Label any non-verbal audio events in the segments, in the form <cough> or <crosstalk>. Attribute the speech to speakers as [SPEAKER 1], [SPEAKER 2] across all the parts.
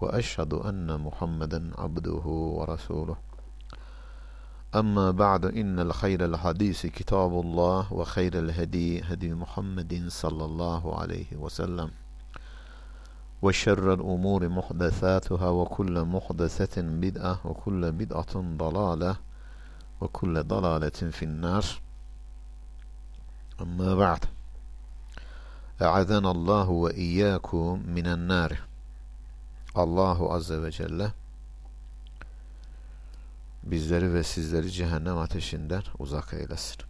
[SPEAKER 1] وأشهد أن محمدا عبده ورسوله. أما بعد إن الخير الحديث كتاب الله وخير الهدي هدي محمد صلى الله عليه وسلم وشر الأمور محدثاتها وكل محدثة بدعة وكل بدعة ضلالة وكل ضلالة في النار. أما بعد أعاذنا الله وإياكم من النار. Allahu Azze ve Celle bizleri ve sizleri cehennem ateşinden uzak eylesin.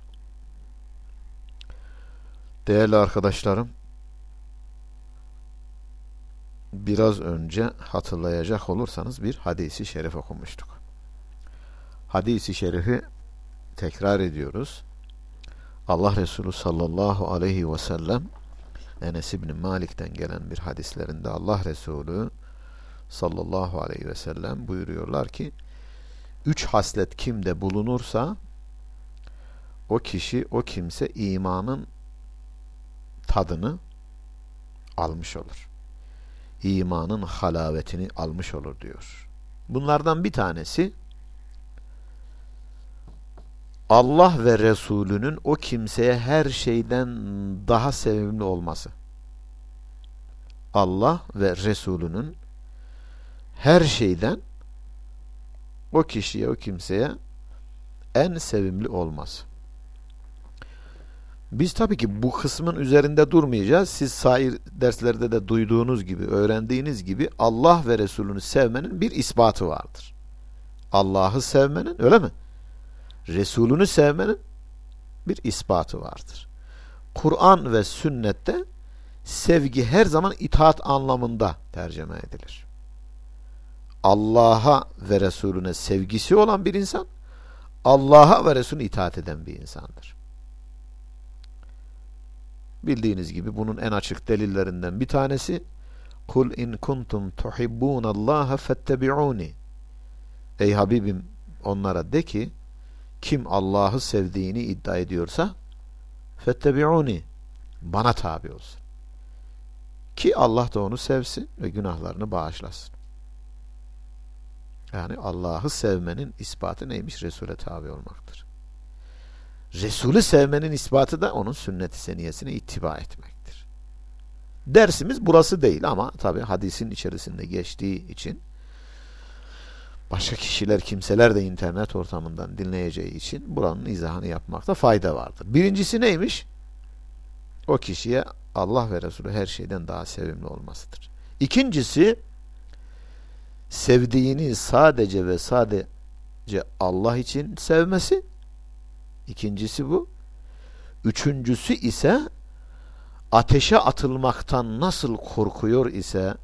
[SPEAKER 1] Değerli arkadaşlarım, biraz önce hatırlayacak olursanız bir hadisi şerif okumuştuk. Hadisi şerifi tekrar ediyoruz. Allah Resulü sallallahu aleyhi ve sellem Enes İbni Malik'ten gelen bir hadislerinde Allah Resulü sallallahu aleyhi ve sellem buyuruyorlar ki üç haslet kimde bulunursa o kişi, o kimse imanın tadını almış olur. İmanın halavetini almış olur diyor. Bunlardan bir tanesi Allah ve Resulünün o kimseye her şeyden daha sevimli olması. Allah ve Resulünün her şeyden o kişiye, o kimseye en sevimli olmaz. Biz tabii ki bu kısmın üzerinde durmayacağız. Siz sair derslerde de duyduğunuz gibi, öğrendiğiniz gibi Allah ve Resulünü sevmenin bir ispatı vardır. Allah'ı sevmenin, öyle mi? Resulünü sevmenin bir ispatı vardır. Kur'an ve sünnette sevgi her zaman itaat anlamında tercüme edilir. Allah'a ve Resulüne sevgisi olan bir insan Allah'a ve Resulüne itaat eden bir insandır. Bildiğiniz gibi bunun en açık delillerinden bir tanesi Kul in kuntum tuhibbunallaha fettebi'uni Ey Habibim onlara de ki kim Allah'ı sevdiğini iddia ediyorsa fettebi'uni bana tabi olsun. Ki Allah da onu sevsin ve günahlarını bağışlasın. Yani Allah'ı sevmenin ispatı neymiş? Resul'e tabi olmaktır. Resulü sevmenin ispatı da onun sünnet-i seniyesine ittiba etmektir. Dersimiz burası değil ama tabi hadisin içerisinde geçtiği için başka kişiler, kimseler de internet ortamından dinleyeceği için buranın izahını yapmakta fayda vardır. Birincisi neymiş? O kişiye Allah ve Resulü her şeyden daha sevimli olmasıdır. İkincisi sevdiğini sadece ve sadece Allah için sevmesi. İkincisi bu. Üçüncüsü ise ateşe atılmaktan nasıl korkuyor ise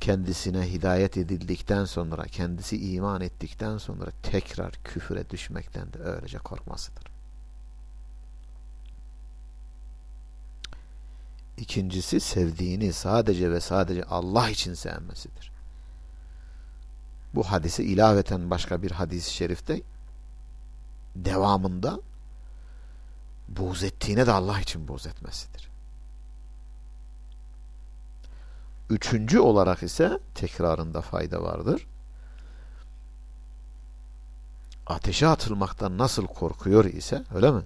[SPEAKER 1] kendisine hidayet edildikten sonra, kendisi iman ettikten sonra tekrar küfüre düşmekten de öylece korkmasıdır. İkincisi sevdiğini sadece ve sadece Allah için sevmesidir bu hadise ilaveten başka bir hadis-i şerifte devamında buğz ettiğine de Allah için buğz etmesidir. Üçüncü olarak ise tekrarında fayda vardır. Ateşe atılmaktan nasıl korkuyor ise öyle mi?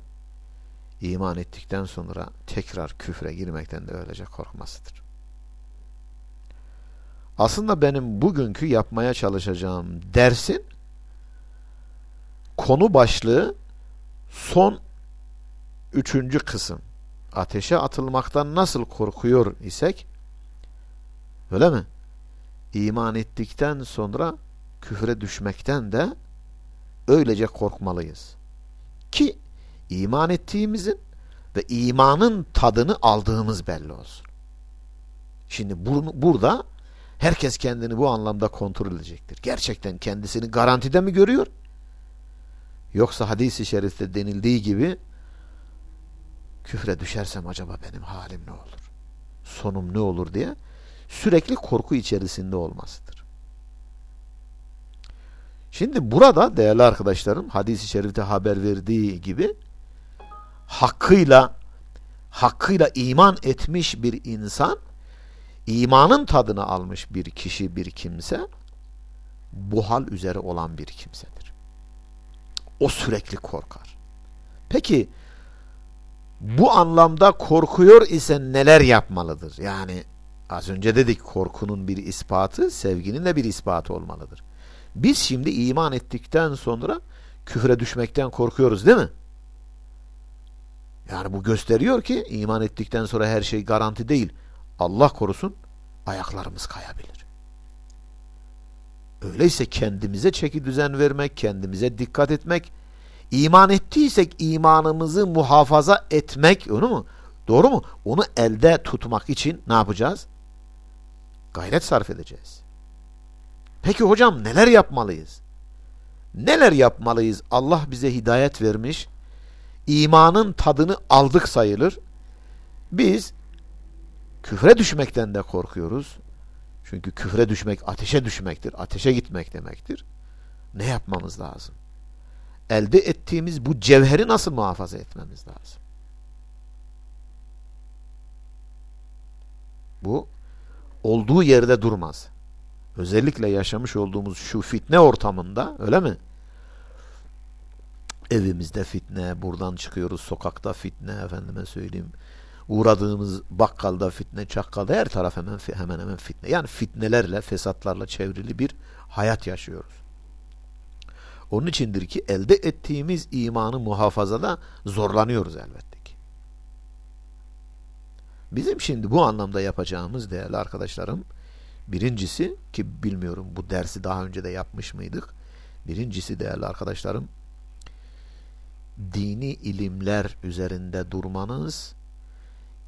[SPEAKER 1] İman ettikten sonra tekrar küfre girmekten de öylece korkmasıdır. Aslında benim bugünkü yapmaya çalışacağım dersin konu başlığı son üçüncü kısım. Ateşe atılmaktan nasıl korkuyor isek öyle mi? İman ettikten sonra küfre düşmekten de öylece korkmalıyız. Ki iman ettiğimizin ve imanın tadını aldığımız belli olsun. Şimdi bunu, burada Herkes kendini bu anlamda kontrol edecektir. Gerçekten kendisini garantide mi görüyor? Yoksa hadisi şerifte denildiği gibi küfre düşersem acaba benim halim ne olur? Sonum ne olur diye sürekli korku içerisinde olmasıdır. Şimdi burada değerli arkadaşlarım hadisi şerifte haber verdiği gibi hakkıyla hakkıyla iman etmiş bir insan imanın tadını almış bir kişi bir kimse bu hal üzere olan bir kimsedir. O sürekli korkar. Peki bu anlamda korkuyor ise neler yapmalıdır? Yani az önce dedik korkunun bir ispatı sevginin de bir ispatı olmalıdır. Biz şimdi iman ettikten sonra küfre düşmekten korkuyoruz değil mi? Yani bu gösteriyor ki iman ettikten sonra her şey garanti değil. Allah korusun ayaklarımız kayabilir. Öyleyse kendimize çeki düzen vermek, kendimize dikkat etmek, iman ettiysek imanımızı muhafaza etmek, onu mu? Doğru mu? Onu elde tutmak için ne yapacağız? Gayret sarf edeceğiz. Peki hocam neler yapmalıyız? Neler yapmalıyız? Allah bize hidayet vermiş. İmanın tadını aldık sayılır. Biz küfre düşmekten de korkuyoruz. Çünkü küfre düşmek ateşe düşmektir. Ateşe gitmek demektir. Ne yapmamız lazım? Elde ettiğimiz bu cevheri nasıl muhafaza etmemiz lazım? Bu olduğu yerde durmaz. Özellikle yaşamış olduğumuz şu fitne ortamında öyle mi? Evimizde fitne, buradan çıkıyoruz sokakta fitne, efendime söyleyeyim. Uğradığımız bakkalda fitne, çakkalda her taraf hemen hemen hemen fitne. Yani fitnelerle, fesatlarla çevrili bir hayat yaşıyoruz. Onun içindir ki elde ettiğimiz imanı muhafazada zorlanıyoruz elbette ki. Bizim şimdi bu anlamda yapacağımız değerli arkadaşlarım, Birincisi ki bilmiyorum bu dersi daha önce de yapmış mıydık? Birincisi değerli arkadaşlarım dini ilimler üzerinde durmanız,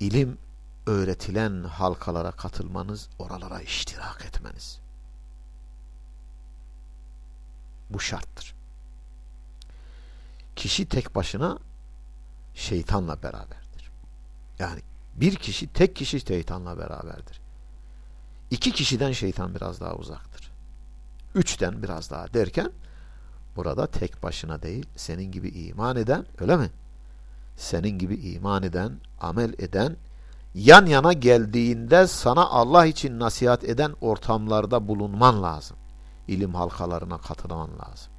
[SPEAKER 1] ilim öğretilen halkalara katılmanız, oralara iştirak etmeniz. Bu şarttır. Kişi tek başına şeytanla beraberdir. Yani bir kişi tek kişi şeytanla beraberdir. İki kişiden şeytan biraz daha uzaktır. Üçten biraz daha derken burada tek başına değil senin gibi iman eden öyle mi? Senin gibi iman eden, amel eden, yan yana geldiğinde sana Allah için nasihat eden ortamlarda bulunman lazım. İlim halkalarına katılman lazım.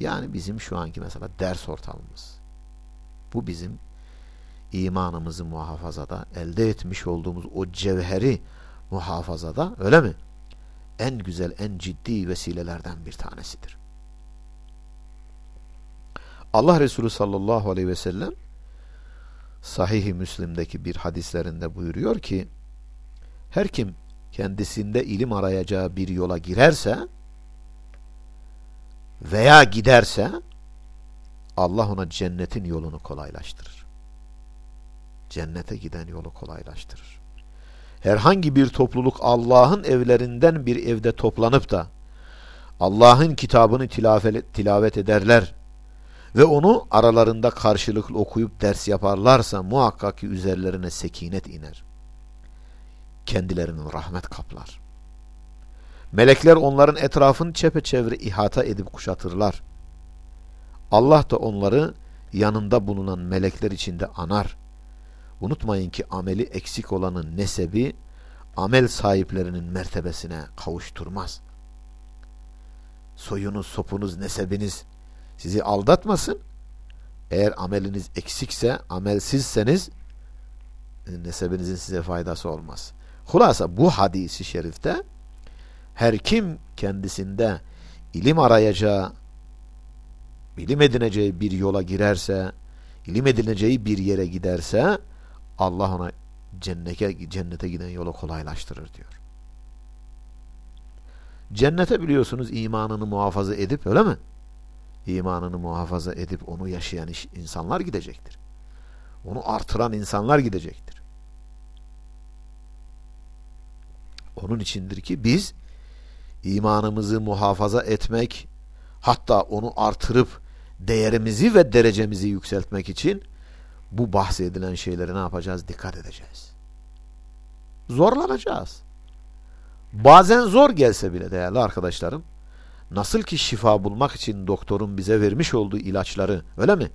[SPEAKER 1] Yani bizim şu anki mesela ders ortamımız. Bu bizim imanımızı muhafazada elde etmiş olduğumuz o cevheri muhafazada öyle mi? En güzel, en ciddi vesilelerden bir tanesidir. Allah Resulü sallallahu aleyhi ve sellem Sahih-i Müslim'deki bir hadislerinde buyuruyor ki her kim kendisinde ilim arayacağı bir yola girerse veya giderse Allah ona cennetin yolunu kolaylaştırır. Cennete giden yolu kolaylaştırır herhangi bir topluluk Allah'ın evlerinden bir evde toplanıp da Allah'ın kitabını tilavet ederler ve onu aralarında karşılıklı okuyup ders yaparlarsa muhakkak ki üzerlerine sekinet iner. Kendilerinin rahmet kaplar. Melekler onların etrafını çepeçevre ihata edip kuşatırlar. Allah da onları yanında bulunan melekler içinde anar. Unutmayın ki ameli eksik olanın nesebi amel sahiplerinin mertebesine kavuşturmaz. Soyunuz, sopunuz, nesebiniz sizi aldatmasın. Eğer ameliniz eksikse, amelsizseniz nesebinizin size faydası olmaz. Hulasa bu hadisi şerifte her kim kendisinde ilim arayacağı, ilim edineceği bir yola girerse, ilim edineceği bir yere giderse Allah ona cennete, cennete giden yolu kolaylaştırır diyor. Cennete biliyorsunuz imanını muhafaza edip öyle mi? İmanını muhafaza edip onu yaşayan insanlar gidecektir. Onu artıran insanlar gidecektir. Onun içindir ki biz imanımızı muhafaza etmek, hatta onu artırıp değerimizi ve derecemizi yükseltmek için bu bahsedilen şeyleri ne yapacağız? Dikkat edeceğiz. Zorlanacağız. Bazen zor gelse bile değerli arkadaşlarım, nasıl ki şifa bulmak için doktorun bize vermiş olduğu ilaçları, öyle mi?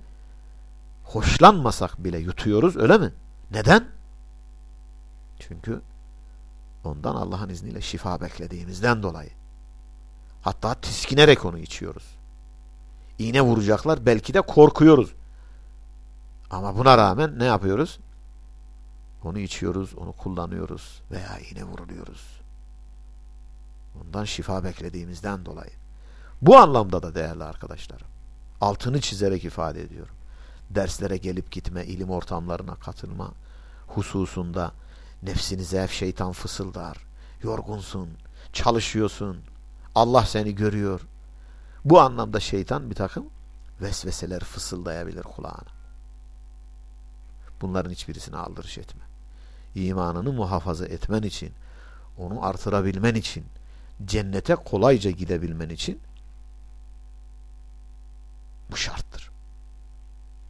[SPEAKER 1] Hoşlanmasak bile yutuyoruz, öyle mi? Neden? Çünkü ondan Allah'ın izniyle şifa beklediğimizden dolayı. Hatta tiskinerek onu içiyoruz. İğne vuracaklar, belki de korkuyoruz. Ama buna rağmen ne yapıyoruz? Onu içiyoruz, onu kullanıyoruz veya iğne vuruluyoruz. Ondan şifa beklediğimizden dolayı. Bu anlamda da değerli arkadaşlarım. Altını çizerek ifade ediyorum. Derslere gelip gitme, ilim ortamlarına katılma hususunda nefsinize hep şeytan fısıldar. Yorgunsun, çalışıyorsun, Allah seni görüyor. Bu anlamda şeytan bir takım vesveseler fısıldayabilir kulağına. Bunların hiçbirisine aldırış etme. İmanını muhafaza etmen için, onu artırabilmen için, cennete kolayca gidebilmen için bu şarttır.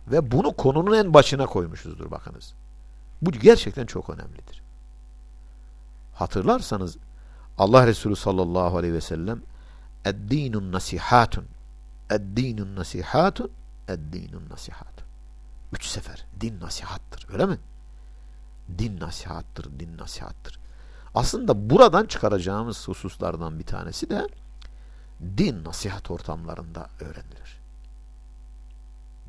[SPEAKER 1] Ve bunu konunun en başına koymuşuzdur bakınız. Bu gerçekten çok önemlidir. Hatırlarsanız Allah Resulü sallallahu aleyhi ve sellem Eddinun nasihatun Eddinun nasihatun Eddinun nasihatun Üç sefer din nasihattır öyle mi? Din nasihattır, din nasihattır. Aslında buradan çıkaracağımız hususlardan bir tanesi de din nasihat ortamlarında öğrenilir.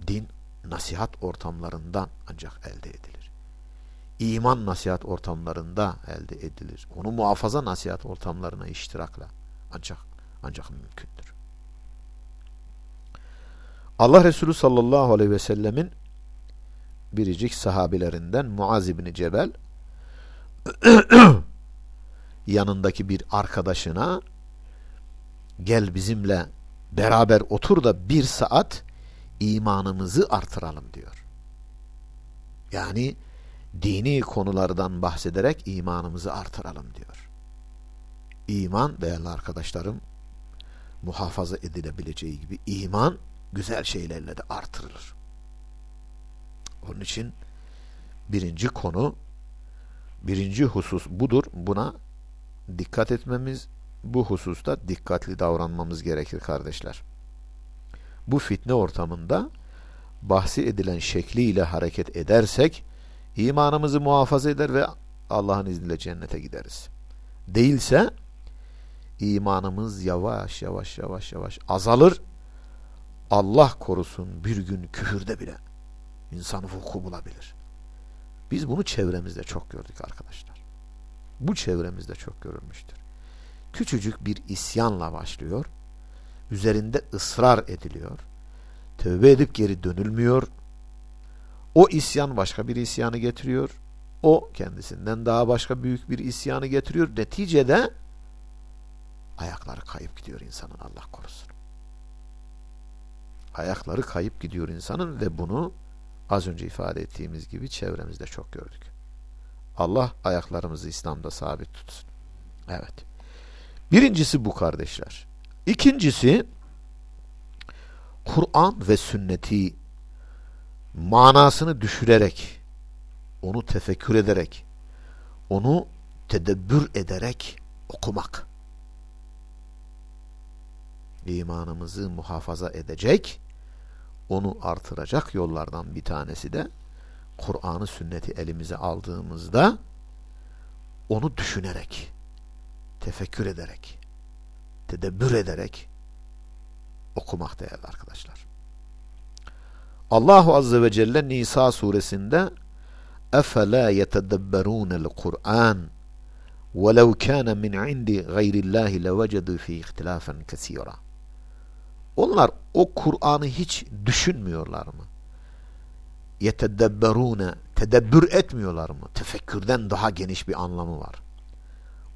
[SPEAKER 1] Din nasihat ortamlarından ancak elde edilir. İman nasihat ortamlarında elde edilir. Onu muhafaza nasihat ortamlarına iştirakla ancak ancak mümkündür. Allah Resulü sallallahu aleyhi ve sellemin biricik sahabilerinden Muaz İbni Cebel <clears throat> yanındaki bir arkadaşına gel bizimle beraber otur da bir saat imanımızı artıralım diyor. Yani dini konulardan bahsederek imanımızı artıralım diyor. İman değerli arkadaşlarım muhafaza edilebileceği gibi iman güzel şeylerle de artırılır. Onun için birinci konu, birinci husus budur. Buna dikkat etmemiz, bu hususta dikkatli davranmamız gerekir kardeşler. Bu fitne ortamında bahsi edilen şekliyle hareket edersek imanımızı muhafaza eder ve Allah'ın izniyle cennete gideriz. Değilse imanımız yavaş yavaş yavaş yavaş azalır. Allah korusun bir gün küfürde bile insan vuku bulabilir. Biz bunu çevremizde çok gördük arkadaşlar. Bu çevremizde çok görülmüştür. Küçücük bir isyanla başlıyor. Üzerinde ısrar ediliyor. Tövbe edip geri dönülmüyor. O isyan başka bir isyanı getiriyor. O kendisinden daha başka büyük bir isyanı getiriyor. Neticede ayakları kayıp gidiyor insanın Allah korusun. Ayakları kayıp gidiyor insanın ve bunu az önce ifade ettiğimiz gibi çevremizde çok gördük. Allah ayaklarımızı İslam'da sabit tutsun. Evet. Birincisi bu kardeşler. İkincisi Kur'an ve sünneti manasını düşürerek onu tefekkür ederek onu tedebbür ederek okumak imanımızı muhafaza edecek, onu artıracak yollardan bir tanesi de Kur'an'ı sünneti elimize aldığımızda onu düşünerek, tefekkür ederek, tedebbür ederek okumak değerli arkadaşlar. Allahu Azze ve Celle Nisa suresinde اَفَلَا يَتَدَبَّرُونَ الْقُرْآنِ وَلَوْ كَانَ مِنْ عِنْدِ غَيْرِ اللّٰهِ لَوَجَدُوا ف۪ي اِخْتِلَافًا كَثِيرًا onlar o Kur'an'ı hiç düşünmüyorlar mı? Yetedebberune tedebbür etmiyorlar mı? Tefekkürden daha geniş bir anlamı var.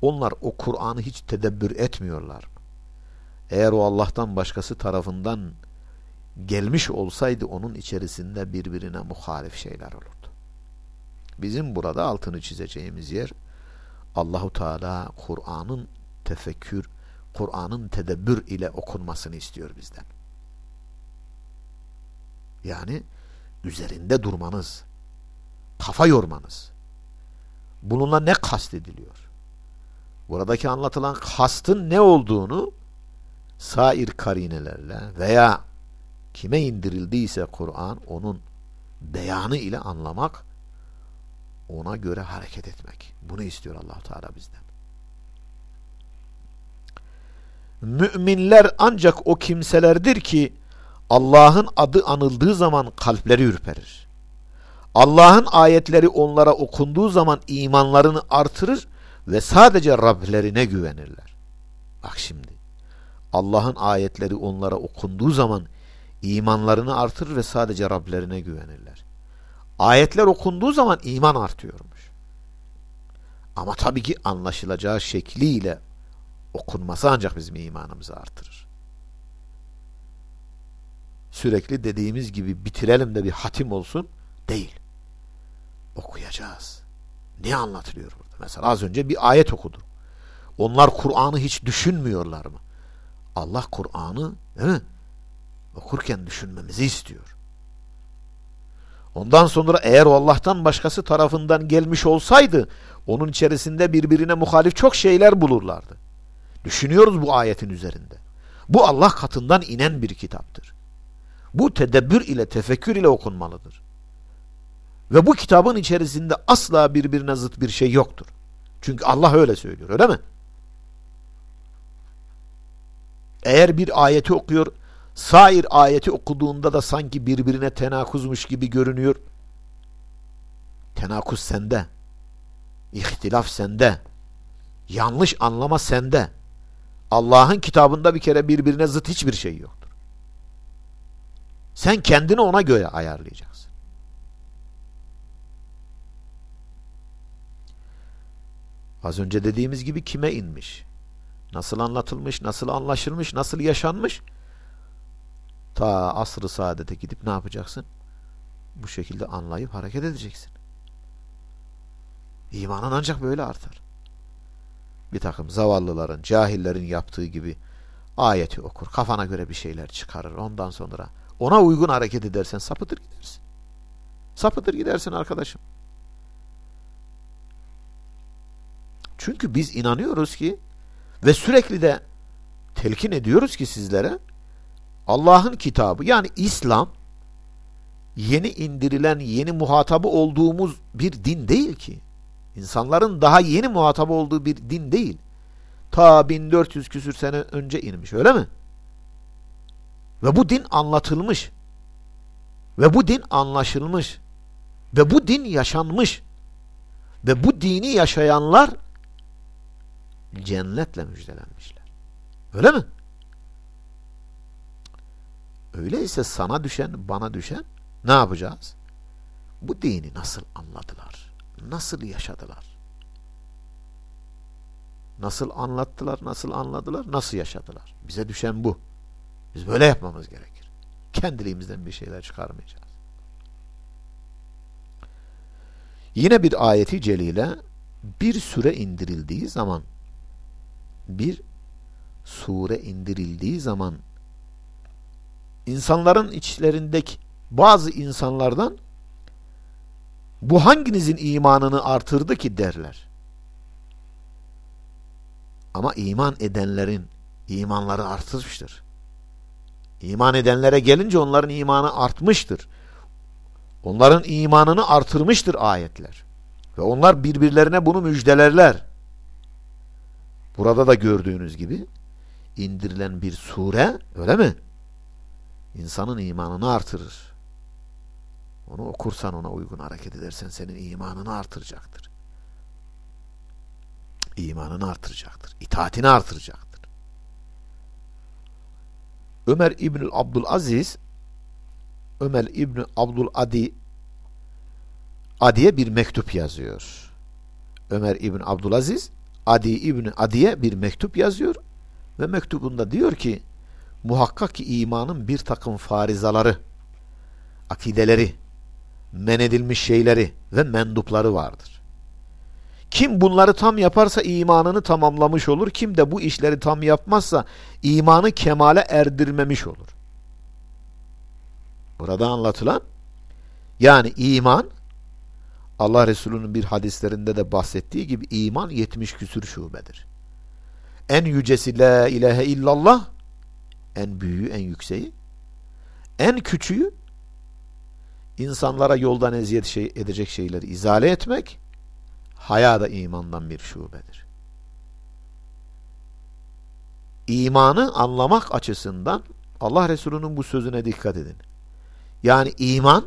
[SPEAKER 1] Onlar o Kur'an'ı hiç tedebbür etmiyorlar mı? Eğer o Allah'tan başkası tarafından gelmiş olsaydı onun içerisinde birbirine muhalif şeyler olurdu. Bizim burada altını çizeceğimiz yer Allahu Teala Kur'an'ın tefekkür, Kur'an'ın tedebbür ile okunmasını istiyor bizden. Yani üzerinde durmanız, kafa yormanız. Bununla ne kastediliyor? Buradaki anlatılan kastın ne olduğunu sair karinelerle veya kime indirildiyse Kur'an onun beyanı ile anlamak, ona göre hareket etmek. Bunu istiyor allah Teala bizden. Müminler ancak o kimselerdir ki Allah'ın adı anıldığı zaman kalpleri ürperir. Allah'ın ayetleri onlara okunduğu zaman imanlarını artırır ve sadece Rablerine güvenirler. Bak şimdi Allah'ın ayetleri onlara okunduğu zaman imanlarını artırır ve sadece Rablerine güvenirler. Ayetler okunduğu zaman iman artıyormuş. Ama tabii ki anlaşılacağı şekliyle okunması ancak bizim imanımızı artırır. Sürekli dediğimiz gibi bitirelim de bir hatim olsun değil. Okuyacağız. Ne anlatılıyor burada? Mesela az önce bir ayet okudum. Onlar Kur'an'ı hiç düşünmüyorlar mı? Allah Kur'an'ı? Okurken düşünmemizi istiyor. Ondan sonra eğer o Allah'tan başkası tarafından gelmiş olsaydı onun içerisinde birbirine muhalif çok şeyler bulurlardı. Düşünüyoruz bu ayetin üzerinde. Bu Allah katından inen bir kitaptır. Bu tedebbür ile tefekkür ile okunmalıdır. Ve bu kitabın içerisinde asla birbirine zıt bir şey yoktur. Çünkü Allah öyle söylüyor öyle mi? Eğer bir ayeti okuyor, sair ayeti okuduğunda da sanki birbirine tenakuzmuş gibi görünüyor. Tenakuz sende. İhtilaf sende. Yanlış anlama sende. Allah'ın kitabında bir kere birbirine zıt hiçbir şey yoktur. Sen kendini ona göre ayarlayacaksın. Az önce dediğimiz gibi kime inmiş? Nasıl anlatılmış, nasıl anlaşılmış, nasıl yaşanmış? Ta asrı saadete gidip ne yapacaksın? Bu şekilde anlayıp hareket edeceksin. İmanın ancak böyle artar. Bir takım zavallıların, cahillerin yaptığı gibi ayeti okur, kafana göre bir şeyler çıkarır. Ondan sonra ona uygun hareket edersen sapıtır gidersin. Sapıtır gidersin arkadaşım. Çünkü biz inanıyoruz ki ve sürekli de telkin ediyoruz ki sizlere Allah'ın kitabı yani İslam yeni indirilen, yeni muhatabı olduğumuz bir din değil ki. İnsanların daha yeni muhatabı olduğu bir din değil. Ta 1400 küsür sene önce inmiş öyle mi? Ve bu din anlatılmış. Ve bu din anlaşılmış. Ve bu din yaşanmış. Ve bu dini yaşayanlar cennetle müjdelenmişler. Öyle mi? Öyleyse sana düşen, bana düşen ne yapacağız? Bu dini nasıl anladılar? Nasıl yaşadılar? Nasıl anlattılar, nasıl anladılar, nasıl yaşadılar? Bize düşen bu. Biz böyle yapmamız gerekir. Kendiliğimizden bir şeyler çıkarmayacağız. Yine bir ayeti celile bir süre indirildiği zaman bir sure indirildiği zaman insanların içlerindeki bazı insanlardan bu hanginizin imanını artırdı ki derler. Ama iman edenlerin imanları artmıştır. İman edenlere gelince onların imanı artmıştır. Onların imanını artırmıştır ayetler. Ve onlar birbirlerine bunu müjdelerler. Burada da gördüğünüz gibi indirilen bir sure öyle mi? İnsanın imanını artırır. Onu okursan ona uygun hareket edersen senin imanını artıracaktır. İmanını artıracaktır. İtaatini artıracaktır. Ömer İbnül Abdülaziz Ömer İbni Abdul Adi Adi'ye bir mektup yazıyor. Ömer İbni Abdülaziz Adi İbni Adi'ye bir mektup yazıyor ve mektubunda diyor ki muhakkak ki imanın bir takım farizaları, akideleri, men edilmiş şeyleri ve mendupları vardır. Kim bunları tam yaparsa imanını tamamlamış olur. Kim de bu işleri tam yapmazsa imanı kemale erdirmemiş olur. Burada anlatılan yani iman Allah Resulü'nün bir hadislerinde de bahsettiği gibi iman 70 küsür şubedir. En yücesi la ilahe illallah en büyüğü en yükseği en küçüğü insanlara yoldan eziyet şey, edecek şeyleri izale etmek haya da imandan bir şubedir. İmanı anlamak açısından Allah Resulü'nün bu sözüne dikkat edin. Yani iman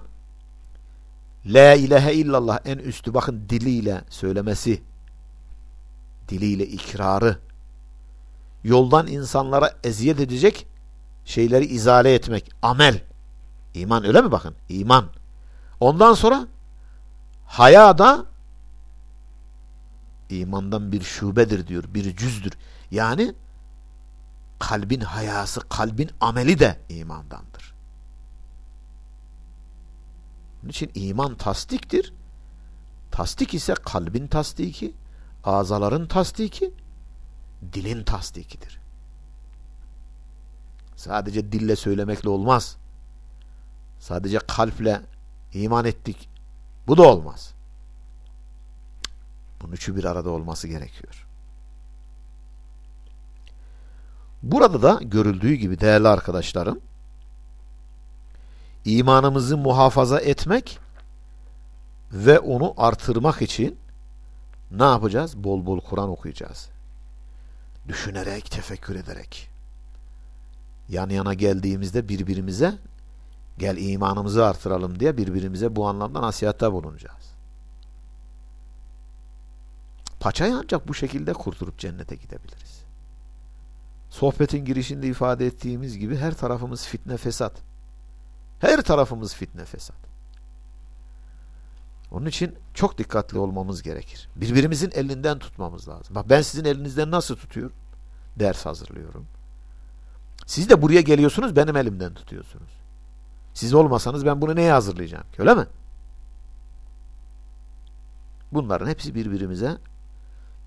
[SPEAKER 1] La ilahe illallah en üstü bakın diliyle söylemesi, diliyle ikrarı, yoldan insanlara eziyet edecek şeyleri izale etmek, amel. İman öyle mi bakın? İman. Ondan sonra haya da imandan bir şubedir diyor, bir cüzdür. Yani kalbin hayası, kalbin ameli de imandandır. Onun için iman tasdiktir. Tasdik ise kalbin tasdiki, azaların tasdiki, dilin tasdikidir. Sadece dille söylemekle olmaz. Sadece kalple iman ettik. Bu da olmaz. Bunun üçü bir arada olması gerekiyor. Burada da görüldüğü gibi değerli arkadaşlarım imanımızı muhafaza etmek ve onu artırmak için ne yapacağız? Bol bol Kur'an okuyacağız. Düşünerek, tefekkür ederek. Yan yana geldiğimizde birbirimize gel imanımızı artıralım diye birbirimize bu anlamda nasihatta bulunacağız. Paçayı ancak bu şekilde kurtulup cennete gidebiliriz. Sohbetin girişinde ifade ettiğimiz gibi her tarafımız fitne fesat. Her tarafımız fitne fesat. Onun için çok dikkatli olmamız gerekir. Birbirimizin elinden tutmamız lazım. Bak ben sizin elinizden nasıl tutuyorum? Ders hazırlıyorum. Siz de buraya geliyorsunuz benim elimden tutuyorsunuz. Siz olmasanız ben bunu neye hazırlayacağım ki öyle mi? Bunların hepsi birbirimize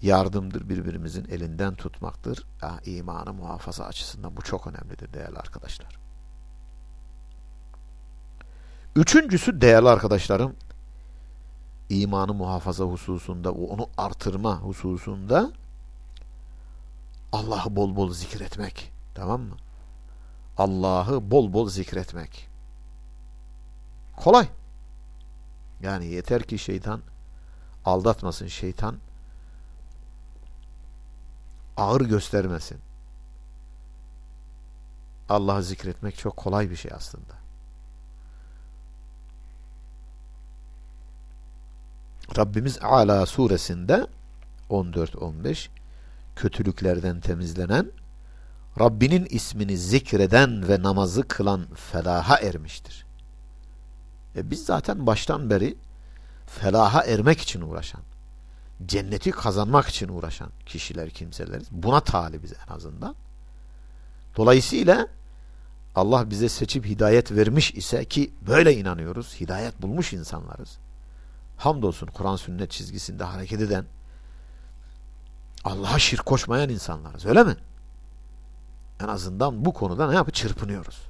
[SPEAKER 1] yardımdır, birbirimizin elinden tutmaktır. Ya, imanı muhafaza açısından bu çok önemlidir değerli arkadaşlar. Üçüncüsü değerli arkadaşlarım imanı muhafaza hususunda onu artırma hususunda Allah'ı bol bol zikretmek. Tamam mı? Allah'ı bol bol zikretmek. Kolay. Yani yeter ki şeytan aldatmasın. Şeytan ağır göstermesin. Allah'ı zikretmek çok kolay bir şey aslında. Rabbimiz Ala suresinde 14-15 kötülüklerden temizlenen Rabbinin ismini zikreden ve namazı kılan felaha ermiştir. E biz zaten baştan beri felaha ermek için uğraşan, cenneti kazanmak için uğraşan kişiler, kimseleriz. Buna talibiz en azından. Dolayısıyla Allah bize seçip hidayet vermiş ise ki böyle inanıyoruz, hidayet bulmuş insanlarız hamdolsun Kur'an sünnet çizgisinde hareket eden Allah'a şirk koşmayan insanlarız öyle mi? En azından bu konuda ne yapıp çırpınıyoruz.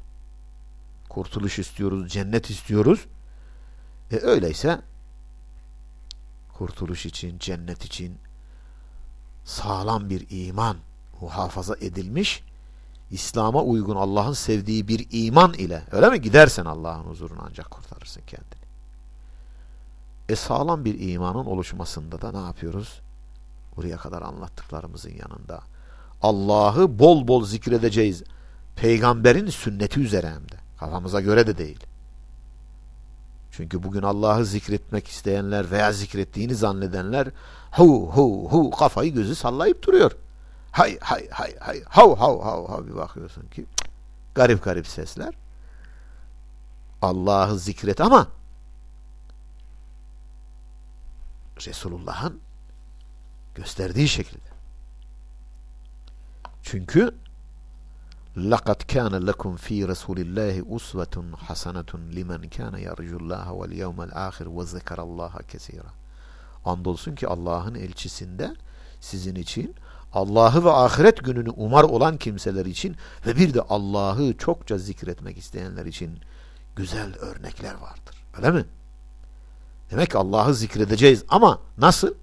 [SPEAKER 1] Kurtuluş istiyoruz, cennet istiyoruz. E öyleyse kurtuluş için, cennet için sağlam bir iman muhafaza edilmiş, İslam'a uygun Allah'ın sevdiği bir iman ile öyle mi gidersen Allah'ın huzuruna ancak kurtarırsın kendini. E sağlam bir imanın oluşmasında da ne yapıyoruz? Buraya kadar anlattıklarımızın yanında. Allah'ı bol bol zikredeceğiz. Peygamberin sünneti üzere hem de. Kafamıza göre de değil. Çünkü bugün Allah'ı zikretmek isteyenler veya zikrettiğini zannedenler hu hu hu kafayı gözü sallayıp duruyor. Hay hay hay hay hav hav hav hav bir bakıyorsun ki garip garip sesler. Allah'ı zikret ama Resulullah'ın gösterdiği şekilde. Çünkü لَقَدْ كَانَ لَكُمْ ف۪ي رَسُولِ اللّٰهِ اُسْوَةٌ حَسَنَةٌ لِمَنْ كَانَ يَرْجُ اللّٰهَ وَالْيَوْمَ الْآخِرِ وَذَكَرَ اللّٰهَ كَسِيرًا Andolsun ki Allah'ın elçisinde sizin için Allah'ı ve ahiret gününü umar olan kimseler için ve bir de Allah'ı çokça zikretmek isteyenler için güzel örnekler vardır. Öyle mi? Demek Allah'ı zikredeceğiz ama nasıl?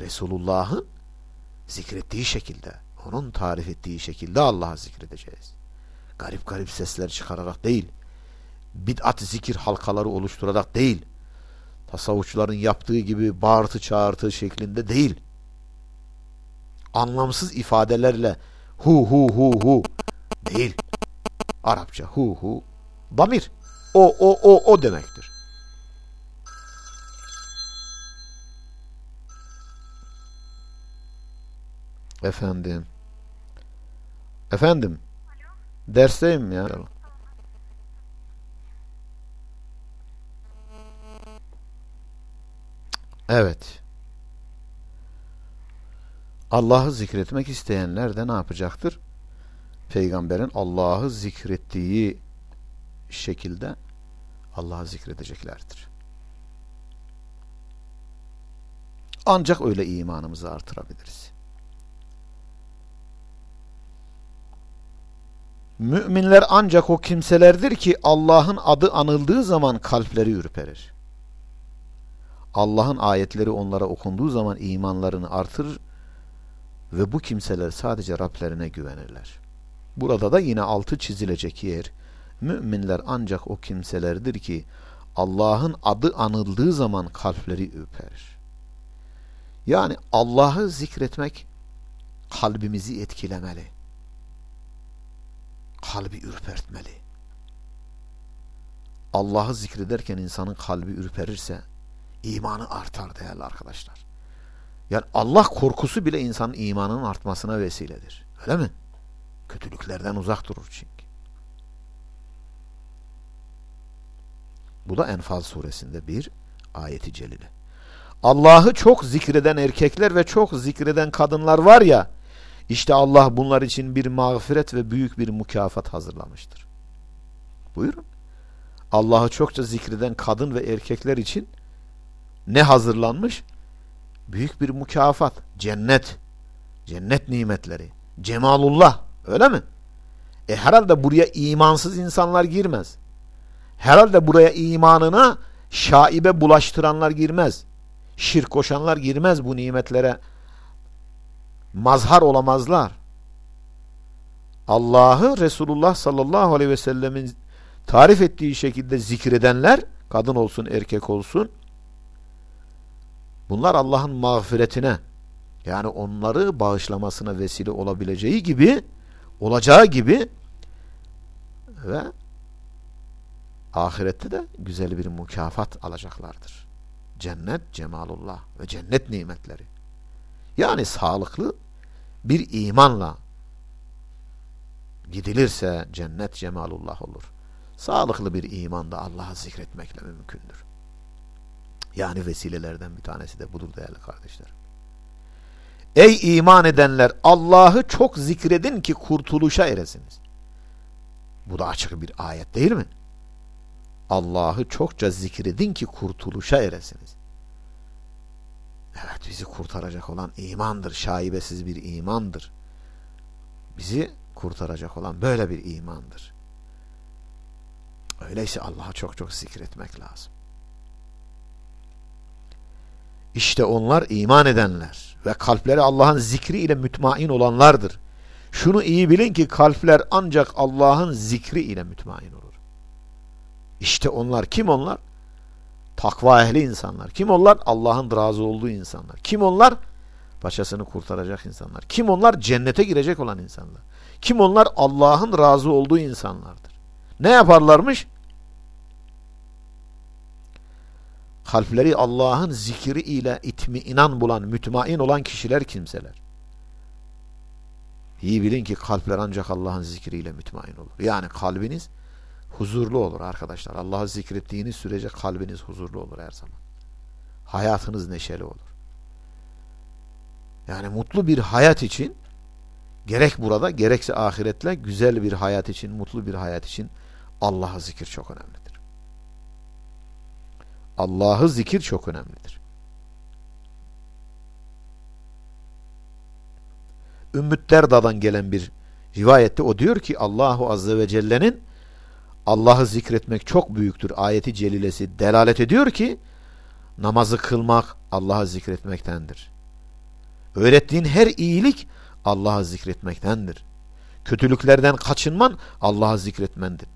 [SPEAKER 1] Resulullah'ın zikrettiği şekilde, onun tarif ettiği şekilde Allah'ı zikredeceğiz. Garip garip sesler çıkararak değil, bid'at zikir halkaları oluşturarak değil, tasavvufçuların yaptığı gibi bağırtı çağırtı şeklinde değil, anlamsız ifadelerle hu hu hu hu değil. Arapça hu hu damir. O o o o demektir. Efendim. Efendim. Alo. Dersteyim ya. Evet. Allah'ı zikretmek isteyenler de ne yapacaktır? Peygamberin Allah'ı zikrettiği şekilde Allah'ı zikredeceklerdir. Ancak öyle imanımızı artırabiliriz. Müminler ancak o kimselerdir ki Allah'ın adı anıldığı zaman kalpleri ürperir. Allah'ın ayetleri onlara okunduğu zaman imanlarını artırır ve bu kimseler sadece Rablerine güvenirler. Burada da yine altı çizilecek yer. Müminler ancak o kimselerdir ki Allah'ın adı anıldığı zaman kalpleri ürperir. Yani Allah'ı zikretmek kalbimizi etkilemeli. Kalbi ürpertmeli. Allah'ı zikrederken insanın kalbi ürperirse imanı artar değerli arkadaşlar. Yani Allah korkusu bile insanın imanının artmasına vesiledir. Öyle mi? Kötülüklerden uzak durur çünkü. Bu da Enfal suresinde bir ayeti celile. Allah'ı çok zikreden erkekler ve çok zikreden kadınlar var ya, işte Allah bunlar için bir mağfiret ve büyük bir mükafat hazırlamıştır. Buyurun. Allah'ı çokça zikreden kadın ve erkekler için ne hazırlanmış? büyük bir mükafat, cennet, cennet nimetleri, cemalullah öyle mi? E herhalde buraya imansız insanlar girmez. Herhalde buraya imanına şaibe bulaştıranlar girmez. Şirk koşanlar girmez bu nimetlere. Mazhar olamazlar. Allah'ı Resulullah sallallahu aleyhi ve sellemin tarif ettiği şekilde zikredenler, kadın olsun erkek olsun, Bunlar Allah'ın mağfiretine yani onları bağışlamasına vesile olabileceği gibi olacağı gibi ve ahirette de güzel bir mükafat alacaklardır. Cennet, cemalullah ve cennet nimetleri. Yani sağlıklı bir imanla gidilirse cennet cemalullah olur. Sağlıklı bir iman da Allah'ı zikretmekle mümkündür. Yani vesilelerden bir tanesi de budur değerli kardeşler. Ey iman edenler Allah'ı çok zikredin ki kurtuluşa eresiniz. Bu da açık bir ayet değil mi? Allah'ı çokça zikredin ki kurtuluşa eresiniz. Evet bizi kurtaracak olan imandır. Şaibesiz bir imandır. Bizi kurtaracak olan böyle bir imandır. Öyleyse Allah'ı çok çok zikretmek lazım. İşte onlar iman edenler ve kalpleri Allah'ın zikri ile mütmain olanlardır. Şunu iyi bilin ki kalpler ancak Allah'ın zikri ile mütmain olur. İşte onlar kim onlar? Takva ehli insanlar. Kim onlar? Allah'ın razı olduğu insanlar. Kim onlar? Başasını kurtaracak insanlar. Kim onlar? Cennete girecek olan insanlar. Kim onlar? Allah'ın razı olduğu insanlardır. Ne yaparlarmış? kalpleri Allah'ın zikri ile itmiinan bulan, mütmain olan kişiler kimseler. İyi bilin ki kalpler ancak Allah'ın zikriyle mütmain olur. Yani kalbiniz huzurlu olur arkadaşlar. Allah'ı zikrettiğiniz sürece kalbiniz huzurlu olur her zaman. Hayatınız neşeli olur. Yani mutlu bir hayat için gerek burada gerekse ahiretle güzel bir hayat için, mutlu bir hayat için Allah'a zikir çok önemli. Allah'ı zikir çok önemlidir. Ümmüt Derda'dan gelen bir rivayette o diyor ki Allahu Azze ve Celle'nin Allah'ı zikretmek çok büyüktür. Ayeti celilesi delalet ediyor ki namazı kılmak Allah'ı zikretmektendir. Öğrettiğin her iyilik Allah'ı zikretmektendir. Kötülüklerden kaçınman Allah'ı zikretmendir.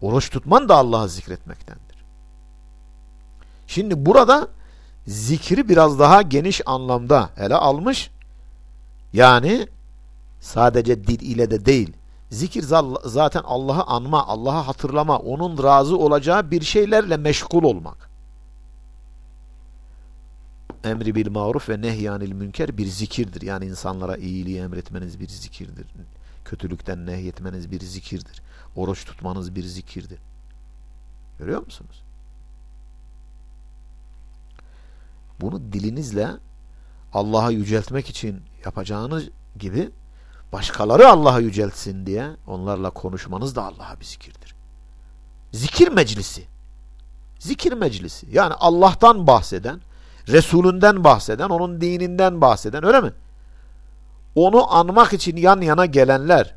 [SPEAKER 1] Oruç tutman da Allah'ı zikretmektendir. Şimdi burada zikri biraz daha geniş anlamda ele almış. Yani sadece dil ile de değil. Zikir zaten Allah'ı anma, Allah'ı hatırlama, onun razı olacağı bir şeylerle meşgul olmak. Emri bil maruf ve nehyanil münker bir zikirdir. Yani insanlara iyiliği emretmeniz bir zikirdir. Kötülükten nehyetmeniz bir zikirdir. Oruç tutmanız bir zikirdir. Görüyor musunuz? Bunu dilinizle Allah'a yüceltmek için yapacağınız gibi başkaları Allah'a yüceltsin diye onlarla konuşmanız da Allah'a bir zikirdir. Zikir meclisi. Zikir meclisi. Yani Allah'tan bahseden, Resulünden bahseden, onun dininden bahseden öyle mi? Onu anmak için yan yana gelenler.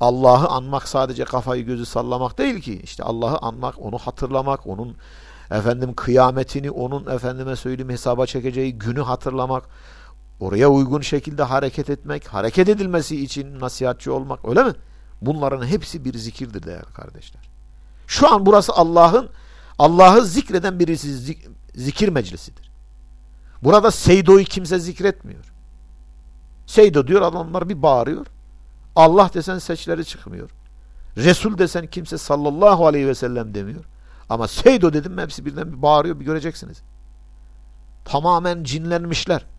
[SPEAKER 1] Allah'ı anmak sadece kafayı gözü sallamak değil ki. İşte Allah'ı anmak, onu hatırlamak, onun efendim kıyametini, onun efendime söyleyeyim hesaba çekeceği günü hatırlamak, oraya uygun şekilde hareket etmek, hareket edilmesi için nasihatçi olmak öyle mi? Bunların hepsi bir zikirdir değerli kardeşler. Şu an burası Allah'ın Allah'ı zikreden birisi zik, zikir meclisidir. Burada Seydo'yu kimse zikretmiyor. Seydo diyor adamlar bir bağırıyor. Allah desen seçleri çıkmıyor. Resul desen kimse sallallahu aleyhi ve sellem demiyor. Ama Seydo dedim hepsi birden bir bağırıyor bir göreceksiniz. Tamamen cinlenmişler.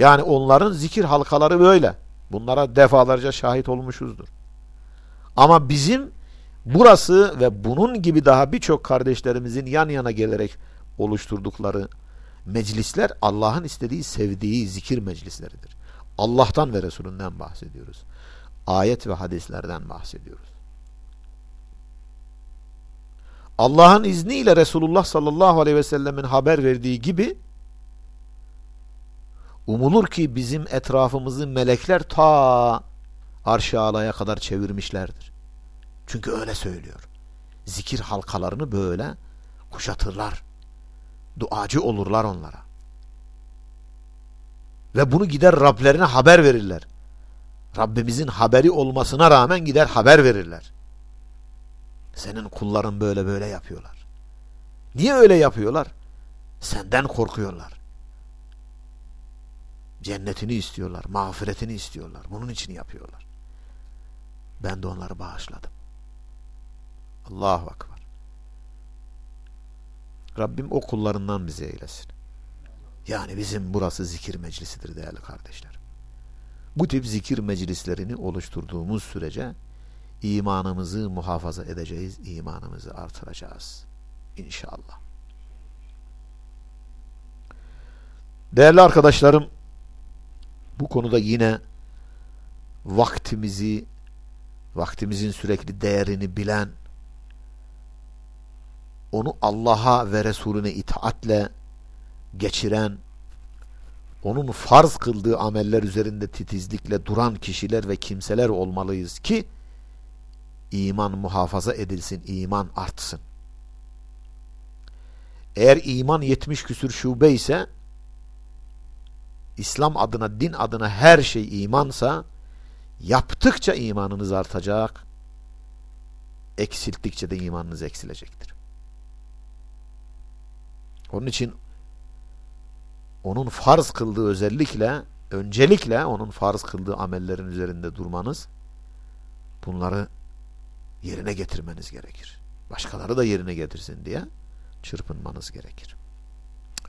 [SPEAKER 1] Yani onların zikir halkaları böyle. Bunlara defalarca şahit olmuşuzdur. Ama bizim burası ve bunun gibi daha birçok kardeşlerimizin yan yana gelerek oluşturdukları meclisler Allah'ın istediği, sevdiği zikir meclisleridir. Allah'tan ve Resulünden bahsediyoruz. Ayet ve hadislerden bahsediyoruz. Allah'ın izniyle Resulullah sallallahu aleyhi ve sellemin haber verdiği gibi umulur ki bizim etrafımızı melekler ta arş-ı alaya kadar çevirmişlerdir. Çünkü öyle söylüyor. Zikir halkalarını böyle kuşatırlar. Duacı olurlar onlara. Ve bunu gider Rablerine haber verirler. Rabbimizin haberi olmasına rağmen gider haber verirler. Senin kulların böyle böyle yapıyorlar. Niye öyle yapıyorlar? Senden korkuyorlar. Cennetini istiyorlar, mağfiretini istiyorlar. Bunun için yapıyorlar. Ben de onları bağışladım. Allahu Akbar. Rabbim o kullarından bize eylesin. Yani bizim burası zikir meclisidir değerli kardeşler. Bu tip zikir meclislerini oluşturduğumuz sürece imanımızı muhafaza edeceğiz, imanımızı artıracağız. İnşallah. Değerli arkadaşlarım, bu konuda yine vaktimizi, vaktimizin sürekli değerini bilen, onu Allah'a ve Resulüne itaatle geçiren, onun farz kıldığı ameller üzerinde titizlikle duran kişiler ve kimseler olmalıyız ki, iman muhafaza edilsin, iman artsın. Eğer iman 70 küsür şube ise İslam adına, din adına her şey imansa yaptıkça imanınız artacak, eksilttikçe de imanınız eksilecektir. Onun için onun farz kıldığı özellikle, öncelikle onun farz kıldığı amellerin üzerinde durmanız, bunları yerine getirmeniz gerekir. Başkaları da yerine getirsin diye çırpınmanız gerekir.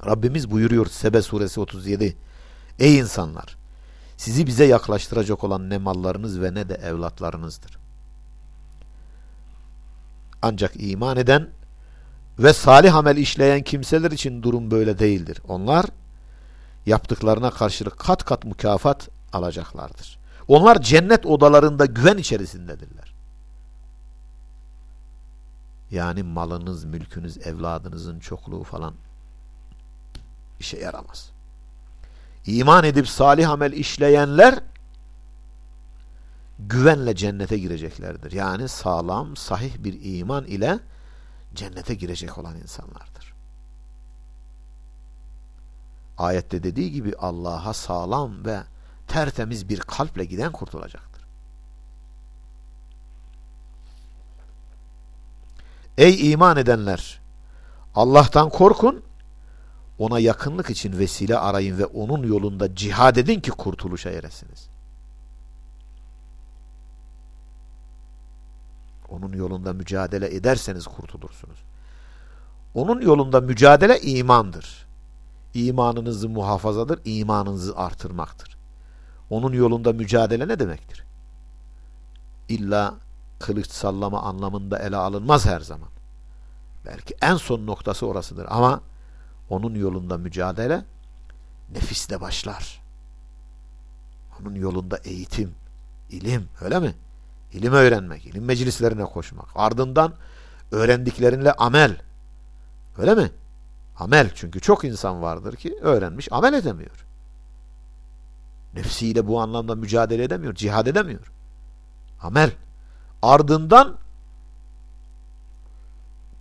[SPEAKER 1] Rabbimiz buyuruyor Sebe suresi 37 Ey insanlar! Sizi bize yaklaştıracak olan ne mallarınız ve ne de evlatlarınızdır. Ancak iman eden ve salih amel işleyen kimseler için durum böyle değildir. Onlar yaptıklarına karşılık kat kat mükafat alacaklardır. Onlar cennet odalarında güven içerisindedirler. Yani malınız, mülkünüz, evladınızın çokluğu falan işe yaramaz. İman edip salih amel işleyenler güvenle cennete gireceklerdir. Yani sağlam, sahih bir iman ile cennete girecek olan insanlardır. Ayette dediği gibi Allah'a sağlam ve tertemiz bir kalple giden kurtulacaktır. Ey iman edenler! Allah'tan korkun, ona yakınlık için vesile arayın ve onun yolunda cihad edin ki kurtuluşa eresiniz. Onun yolunda mücadele ederseniz kurtulursunuz. Onun yolunda mücadele imandır. İmanınızı muhafazadır, imanınızı artırmaktır. Onun yolunda mücadele ne demektir? İlla kılıç sallama anlamında ele alınmaz her zaman. Belki en son noktası orasıdır ama onun yolunda mücadele nefisle başlar. Onun yolunda eğitim, ilim öyle mi? İlim öğrenmek, ilim meclislerine koşmak. Ardından öğrendiklerinle amel. Öyle mi? Amel. Çünkü çok insan vardır ki öğrenmiş, amel edemiyor. Nefsiyle bu anlamda mücadele edemiyor, cihad edemiyor. Amel. Ardından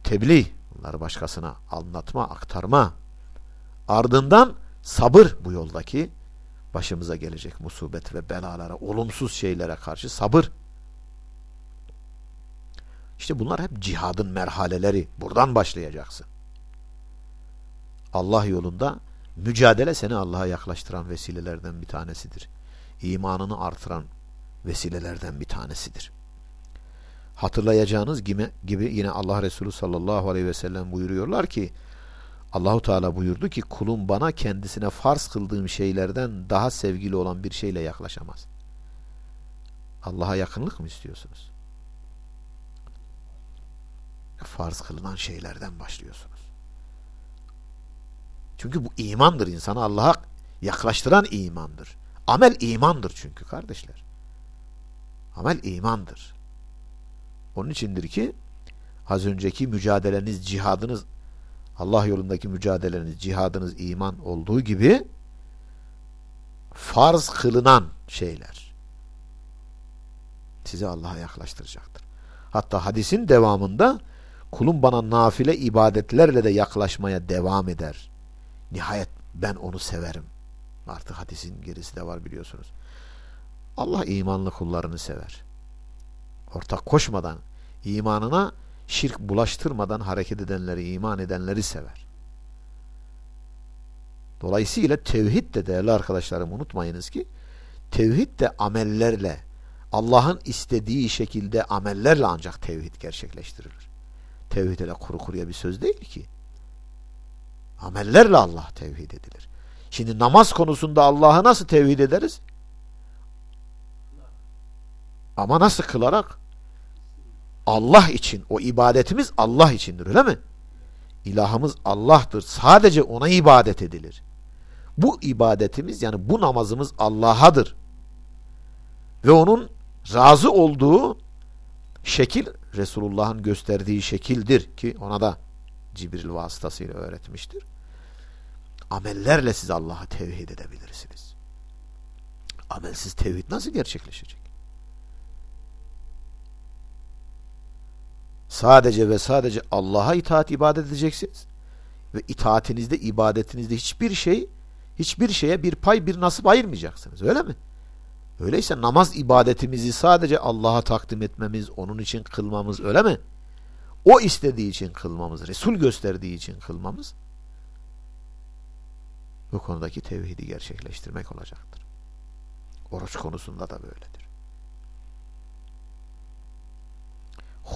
[SPEAKER 1] tebliğ. Bunları başkasına anlatma, aktarma. Ardından sabır bu yoldaki başımıza gelecek musibet ve belalara, olumsuz şeylere karşı sabır. İşte bunlar hep cihadın merhaleleri. Buradan başlayacaksın. Allah yolunda mücadele seni Allah'a yaklaştıran vesilelerden bir tanesidir. İmanını artıran vesilelerden bir tanesidir. Hatırlayacağınız gibi, gibi yine Allah Resulü sallallahu aleyhi ve sellem buyuruyorlar ki Allahu Teala buyurdu ki kulum bana kendisine farz kıldığım şeylerden daha sevgili olan bir şeyle yaklaşamaz. Allah'a yakınlık mı istiyorsunuz? farz kılınan şeylerden başlıyorsunuz. Çünkü bu imandır insanı Allah'a yaklaştıran imandır. Amel imandır çünkü kardeşler. Amel imandır. Onun içindir ki az önceki mücadeleniz, cihadınız Allah yolundaki mücadeleniz, cihadınız iman olduğu gibi farz kılınan şeyler sizi Allah'a yaklaştıracaktır. Hatta hadisin devamında kulum bana nafile ibadetlerle de yaklaşmaya devam eder. Nihayet ben onu severim. Artık hadisin gerisi de var biliyorsunuz. Allah imanlı kullarını sever. Ortak koşmadan, imanına şirk bulaştırmadan hareket edenleri, iman edenleri sever. Dolayısıyla tevhid de değerli arkadaşlarım unutmayınız ki tevhid de amellerle Allah'ın istediği şekilde amellerle ancak tevhid gerçekleştirilir. Tevhid öyle kuru kuruya bir söz değil ki. Amellerle Allah tevhid edilir. Şimdi namaz konusunda Allah'ı nasıl tevhid ederiz? Ama nasıl kılarak? Allah için. O ibadetimiz Allah içindir öyle mi? İlahımız Allah'tır. Sadece ona ibadet edilir. Bu ibadetimiz yani bu namazımız Allah'adır. Ve onun razı olduğu şekil Resulullah'ın gösterdiği şekildir ki ona da Cibril vasıtasıyla öğretmiştir. Amellerle siz Allah'a tevhid edebilirsiniz. Amelsiz tevhid nasıl gerçekleşecek? Sadece ve sadece Allah'a itaat ibadet edeceksiniz. Ve itaatinizde, ibadetinizde hiçbir şey, hiçbir şeye bir pay, bir nasip ayırmayacaksınız. Öyle mi? Öyleyse namaz ibadetimizi sadece Allah'a takdim etmemiz, onun için kılmamız öyle mi? O istediği için kılmamız, Resul gösterdiği için kılmamız bu konudaki tevhidi gerçekleştirmek olacaktır. Oruç konusunda da böyledir.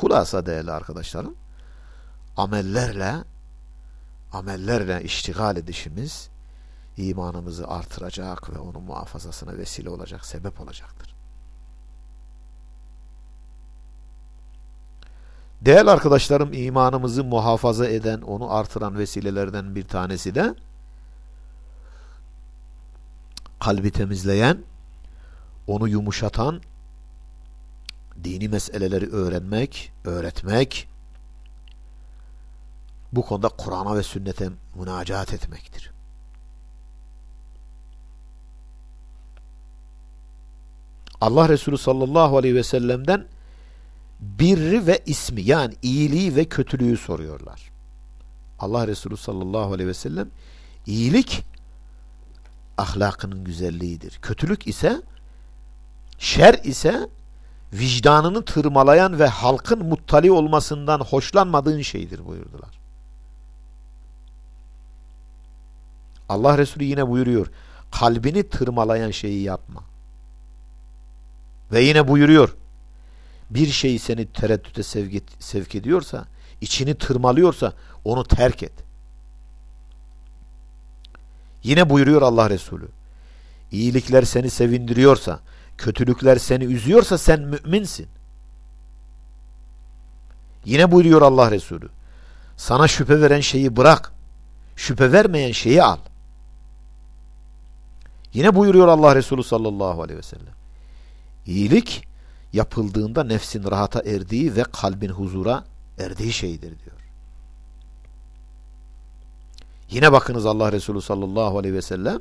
[SPEAKER 1] Hulasa değerli arkadaşlarım, amellerle amellerle iştigal edişimiz imanımızı artıracak ve onun muhafazasına vesile olacak, sebep olacaktır. Değerli arkadaşlarım imanımızı muhafaza eden, onu artıran vesilelerden bir tanesi de kalbi temizleyen, onu yumuşatan, dini meseleleri öğrenmek, öğretmek, bu konuda Kur'an'a ve sünnete münacat etmektir. Allah Resulü sallallahu aleyhi ve sellem'den birri ve ismi yani iyiliği ve kötülüğü soruyorlar. Allah Resulü sallallahu aleyhi ve sellem iyilik ahlakının güzelliğidir. Kötülük ise şer ise vicdanını tırmalayan ve halkın muttali olmasından hoşlanmadığın şeydir buyurdular. Allah Resulü yine buyuruyor. Kalbini tırmalayan şeyi yapma. Ve yine buyuruyor. Bir şey seni tereddüte sevk, ediyorsa, içini tırmalıyorsa onu terk et. Yine buyuruyor Allah Resulü. İyilikler seni sevindiriyorsa, kötülükler seni üzüyorsa sen müminsin. Yine buyuruyor Allah Resulü. Sana şüphe veren şeyi bırak. Şüphe vermeyen şeyi al. Yine buyuruyor Allah Resulü sallallahu aleyhi ve sellem. İyilik yapıldığında nefsin rahata erdiği ve kalbin huzura erdiği şeydir diyor. Yine bakınız Allah Resulü sallallahu aleyhi ve sellem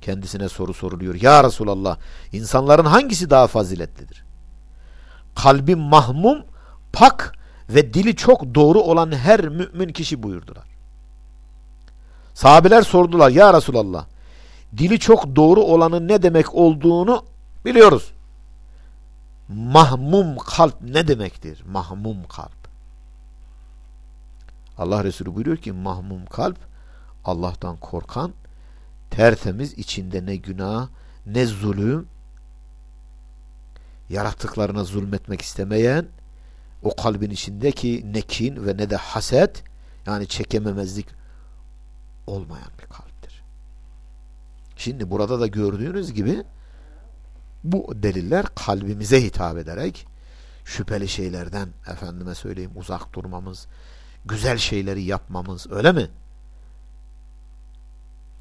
[SPEAKER 1] kendisine soru soruluyor. Ya Resulallah insanların hangisi daha faziletlidir? Kalbi mahmum, pak ve dili çok doğru olan her mümin kişi buyurdular. Sahabeler sordular. Ya Resulallah dili çok doğru olanın ne demek olduğunu biliyoruz. Mahmum kalp ne demektir? Mahmum kalp. Allah Resulü buyuruyor ki mahmum kalp Allah'tan korkan tertemiz içinde ne günah ne zulüm yarattıklarına zulmetmek istemeyen o kalbin içindeki ne kin ve ne de haset yani çekememezlik olmayan bir kalptir. Şimdi burada da gördüğünüz gibi bu deliller kalbimize hitap ederek şüpheli şeylerden efendime söyleyeyim uzak durmamız, güzel şeyleri yapmamız öyle mi?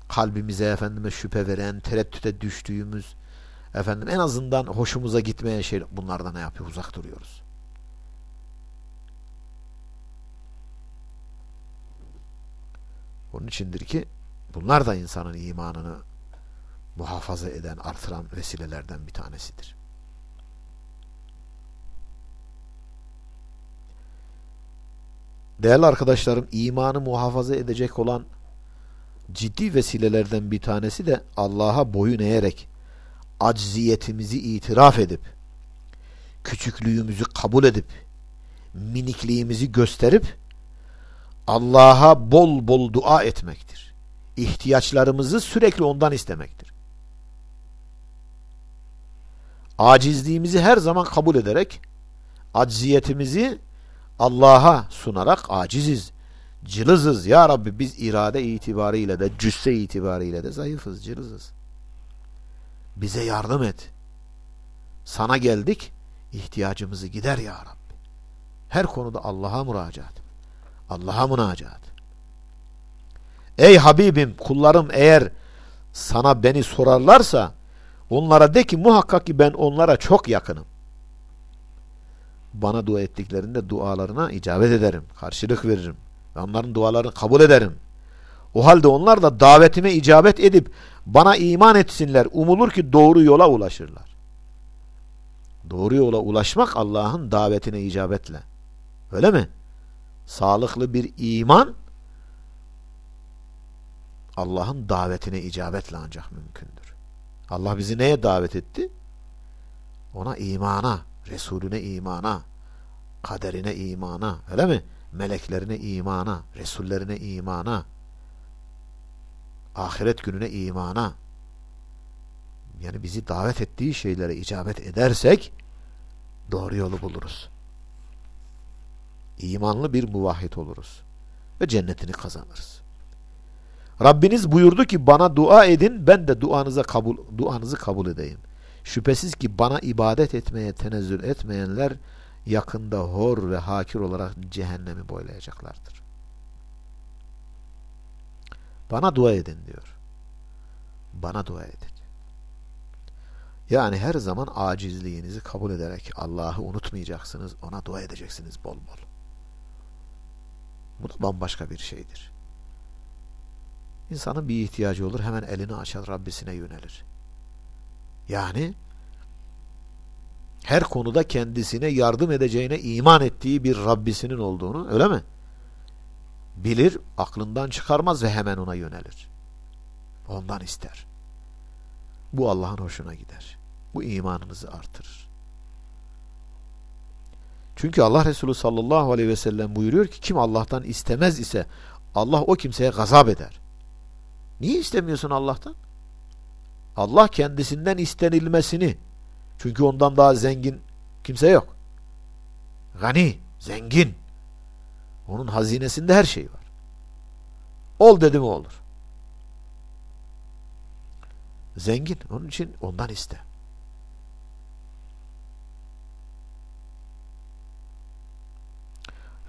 [SPEAKER 1] Kalbimize efendime şüphe veren, tereddüte düştüğümüz efendim en azından hoşumuza gitmeyen şey bunlardan ne yapıyor? Uzak duruyoruz. Onun içindir ki bunlar da insanın imanını muhafaza eden, artıran vesilelerden bir tanesidir. Değerli arkadaşlarım, imanı muhafaza edecek olan ciddi vesilelerden bir tanesi de Allah'a boyun eğerek acziyetimizi itiraf edip küçüklüğümüzü kabul edip minikliğimizi gösterip Allah'a bol bol dua etmektir. İhtiyaçlarımızı sürekli ondan istemektir. Acizliğimizi her zaman kabul ederek acziyetimizi Allah'a sunarak aciziz, cılızız. Ya Rabbi biz irade itibariyle de cüsse itibariyle de zayıfız, cılızız. Bize yardım et. Sana geldik, ihtiyacımızı gider ya Rabbi. Her konuda Allah'a müracaat. Allah'a münacat. Ey Habibim kullarım eğer sana beni sorarlarsa onlara de ki muhakkak ki ben onlara çok yakınım. Bana dua ettiklerinde dualarına icabet ederim. Karşılık veririm. Onların dualarını kabul ederim. O halde onlar da davetime icabet edip bana iman etsinler. Umulur ki doğru yola ulaşırlar. Doğru yola ulaşmak Allah'ın davetine icabetle. Öyle mi? sağlıklı bir iman Allah'ın davetine icabetle ancak mümkündür. Allah bizi neye davet etti? Ona imana, Resulüne imana, kaderine imana, öyle mi? Meleklerine imana, Resullerine imana, ahiret gününe imana. Yani bizi davet ettiği şeylere icabet edersek doğru yolu buluruz imanlı bir muvahhid oluruz. Ve cennetini kazanırız. Rabbiniz buyurdu ki bana dua edin ben de duanıza kabul, duanızı kabul edeyim. Şüphesiz ki bana ibadet etmeye tenezzül etmeyenler yakında hor ve hakir olarak cehennemi boylayacaklardır. Bana dua edin diyor. Bana dua edin. Yani her zaman acizliğinizi kabul ederek Allah'ı unutmayacaksınız, ona dua edeceksiniz bol bol. Bu da bambaşka bir şeydir. İnsanın bir ihtiyacı olur hemen elini açar Rabbisine yönelir. Yani her konuda kendisine yardım edeceğine iman ettiği bir Rabbisinin olduğunu öyle mi? Bilir, aklından çıkarmaz ve hemen ona yönelir. Ondan ister. Bu Allah'ın hoşuna gider. Bu imanınızı artırır. Çünkü Allah Resulü sallallahu aleyhi ve sellem buyuruyor ki kim Allah'tan istemez ise Allah o kimseye gazap eder. Niye istemiyorsun Allah'tan? Allah kendisinden istenilmesini çünkü ondan daha zengin kimse yok. Gani, zengin. Onun hazinesinde her şey var. Ol dedi mi olur. Zengin. Onun için ondan iste.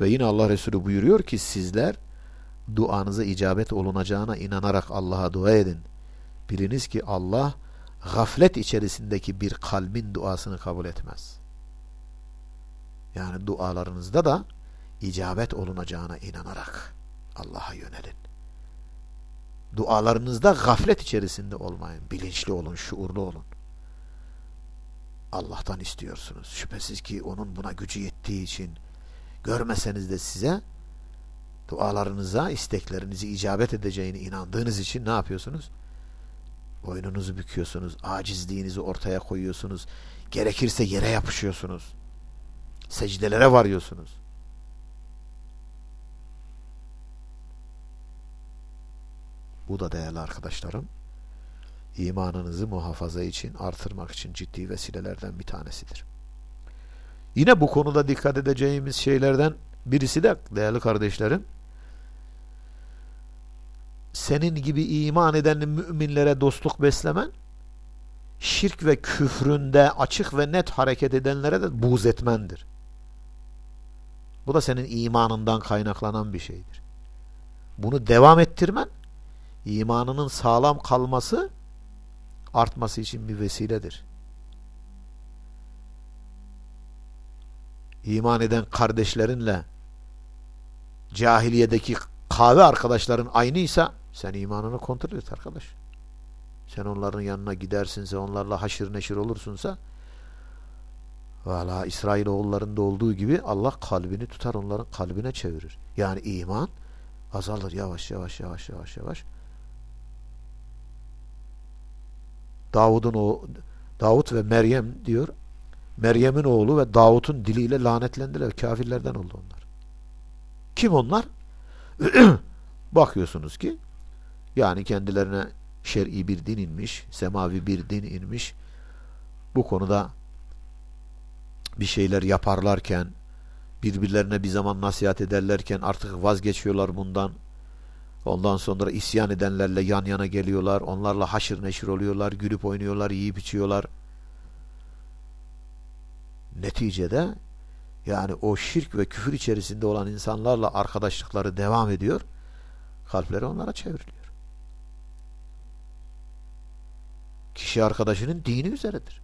[SPEAKER 1] Ve yine Allah Resulü buyuruyor ki sizler duanıza icabet olunacağına inanarak Allah'a dua edin. Biliniz ki Allah gaflet içerisindeki bir kalbin duasını kabul etmez. Yani dualarınızda da icabet olunacağına inanarak Allah'a yönelin. Dualarınızda gaflet içerisinde olmayın. Bilinçli olun, şuurlu olun. Allah'tan istiyorsunuz. Şüphesiz ki onun buna gücü yettiği için görmeseniz de size dualarınıza, isteklerinizi icabet edeceğini inandığınız için ne yapıyorsunuz? Boynunuzu büküyorsunuz, acizliğinizi ortaya koyuyorsunuz. Gerekirse yere yapışıyorsunuz. Secdelere varıyorsunuz. Bu da değerli arkadaşlarım, imanınızı muhafaza için, artırmak için ciddi vesilelerden bir tanesidir. Yine bu konuda dikkat edeceğimiz şeylerden birisi de değerli kardeşlerim, senin gibi iman eden müminlere dostluk beslemen, şirk ve küfründe açık ve net hareket edenlere de buğz etmendir. Bu da senin imanından kaynaklanan bir şeydir. Bunu devam ettirmen, imanının sağlam kalması, artması için bir vesiledir. İman eden kardeşlerinle cahiliyedeki kahve arkadaşların aynıysa sen imanını kontrol et arkadaş. Sen onların yanına gidersinse, onlarla haşır neşir olursunsa valla İsrail oğullarında olduğu gibi Allah kalbini tutar, onların kalbine çevirir. Yani iman azalır yavaş yavaş yavaş yavaş yavaş. Davud'un o Davut ve Meryem diyor. Meryem'in oğlu ve Davut'un diliyle lanetlendiler. Kafirlerden oldu onlar. Kim onlar? <clears throat> Bakıyorsunuz ki yani kendilerine şer'i bir din inmiş, semavi bir din inmiş. Bu konuda bir şeyler yaparlarken, birbirlerine bir zaman nasihat ederlerken artık vazgeçiyorlar bundan. Ondan sonra isyan edenlerle yan yana geliyorlar. Onlarla haşır neşir oluyorlar. Gülüp oynuyorlar, yiyip içiyorlar. Neticede yani o şirk ve küfür içerisinde olan insanlarla arkadaşlıkları devam ediyor. Kalpleri onlara çevriliyor. Kişi arkadaşının dini üzeredir.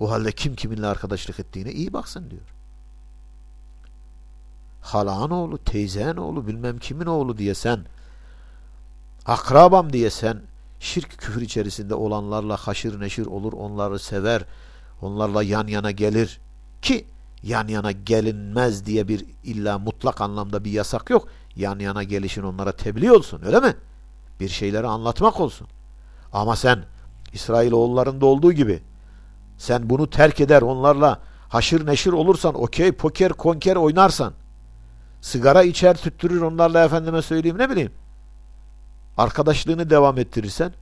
[SPEAKER 1] O halde kim kiminle arkadaşlık ettiğine iyi baksın diyor. Halan oğlu, teyzen oğlu, bilmem kimin oğlu diye sen akrabam diye sen şirk küfür içerisinde olanlarla haşır neşir olur, onları sever, onlarla yan yana gelir ki yan yana gelinmez diye bir illa mutlak anlamda bir yasak yok. Yan yana gelişin onlara tebliğ olsun öyle mi? Bir şeyleri anlatmak olsun. Ama sen İsrail oğullarında olduğu gibi sen bunu terk eder onlarla haşır neşir olursan okey poker konker oynarsan sigara içer tüttürür onlarla efendime söyleyeyim ne bileyim arkadaşlığını devam ettirirsen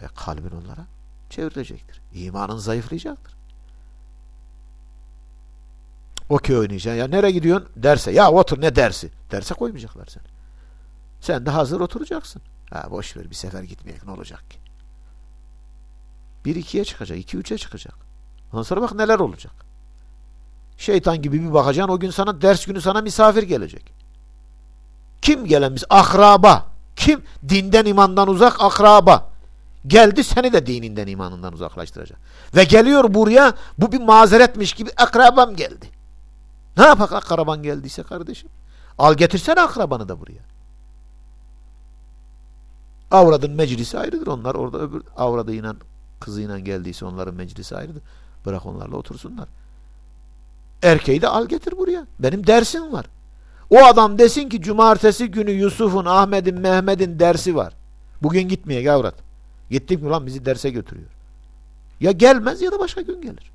[SPEAKER 1] e, kalbin onlara çevrilecektir. İmanın zayıflayacaktır. Okey oynayacaksın. Ya nereye gidiyorsun? Derse. Ya otur ne dersi? Derse koymayacaklar seni. Sen de hazır oturacaksın. Ha boş ver bir sefer gitmeyek ne olacak ki? Bir ikiye çıkacak. iki üçe çıkacak. Ondan sonra bak neler olacak. Şeytan gibi bir bakacaksın o gün sana ders günü sana misafir gelecek. Kim gelen? Akraba. Kim? Dinden imandan uzak akraba. Geldi seni de dininden imanından uzaklaştıracak. Ve geliyor buraya bu bir mazeretmiş gibi akrabam geldi. Ne yapak akraban geldiyse kardeşim? Al getirsene akrabanı da buraya. Avradın meclisi ayrıdır. Onlar orada öbür avradıyla kızıyla geldiyse onların meclisi ayrıdır. Bırak onlarla otursunlar. Erkeği de al getir buraya. Benim dersim var. O adam desin ki cumartesi günü Yusuf'un, Ahmet'in, Mehmet'in dersi var. Bugün gitmeye gavrat. Gittik mi lan bizi derse götürüyor. Ya gelmez ya da başka gün gelir.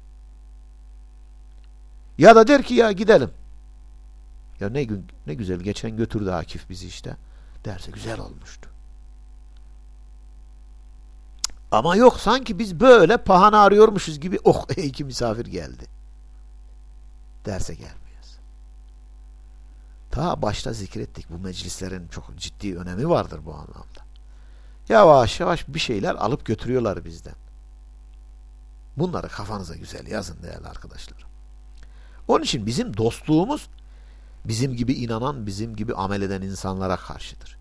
[SPEAKER 1] Ya da der ki ya gidelim. Ya ne gün ne güzel geçen götürdü Akif bizi işte. Derse güzel olmuştu. Ama yok sanki biz böyle pahana arıyormuşuz gibi oh <laughs> iki misafir geldi. Derse gelmiyoruz. Ta başta zikrettik bu meclislerin çok ciddi önemi vardır bu anlamda. Yavaş yavaş bir şeyler alıp götürüyorlar bizden. Bunları kafanıza güzel yazın değerli arkadaşlar. Onun için bizim dostluğumuz bizim gibi inanan, bizim gibi amel eden insanlara karşıdır.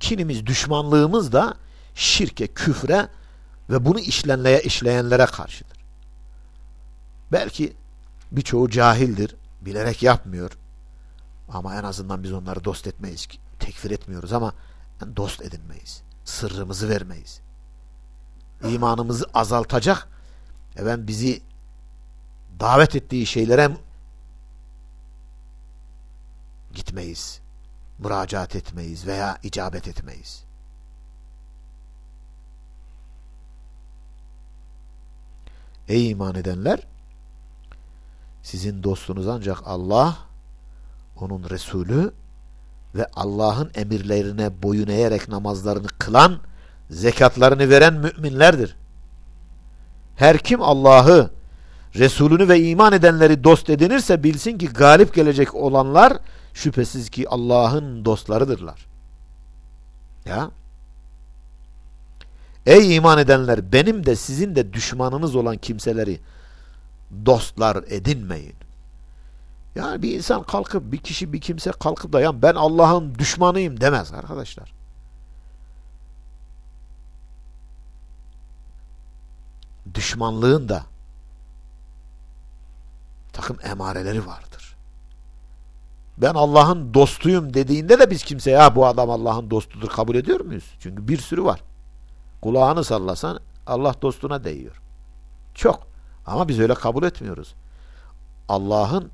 [SPEAKER 1] Kinimiz, düşmanlığımız da şirke, küfre ve bunu işlenleye işleyenlere karşıdır. Belki birçoğu cahildir, bilerek yapmıyor. Ama en azından biz onları dost etmeyiz. Tekfir etmiyoruz ama dost edinmeyiz. Sırrımızı vermeyiz. İmanımızı azaltacak efendim bizi davet ettiği şeylere gitmeyiz. Müracaat etmeyiz veya icabet etmeyiz. Ey iman edenler sizin dostunuz ancak Allah onun Resulü ve Allah'ın emirlerine boyun eğerek namazlarını kılan zekatlarını veren müminlerdir. Her kim Allah'ı Resulünü ve iman edenleri dost edinirse bilsin ki galip gelecek olanlar şüphesiz ki Allah'ın dostlarıdırlar. Ya Ey iman edenler benim de sizin de düşmanınız olan kimseleri dostlar edinmeyin. Yani bir insan kalkıp bir kişi bir kimse kalkıp da ya ben Allah'ın düşmanıyım demez arkadaşlar. Düşmanlığın da takım emareleri vardır. Ben Allah'ın dostuyum dediğinde de biz kimseye ya bu adam Allah'ın dostudur kabul ediyor muyuz? Çünkü bir sürü var. Kulağını sallasan Allah dostuna değiyor. Çok. Ama biz öyle kabul etmiyoruz. Allah'ın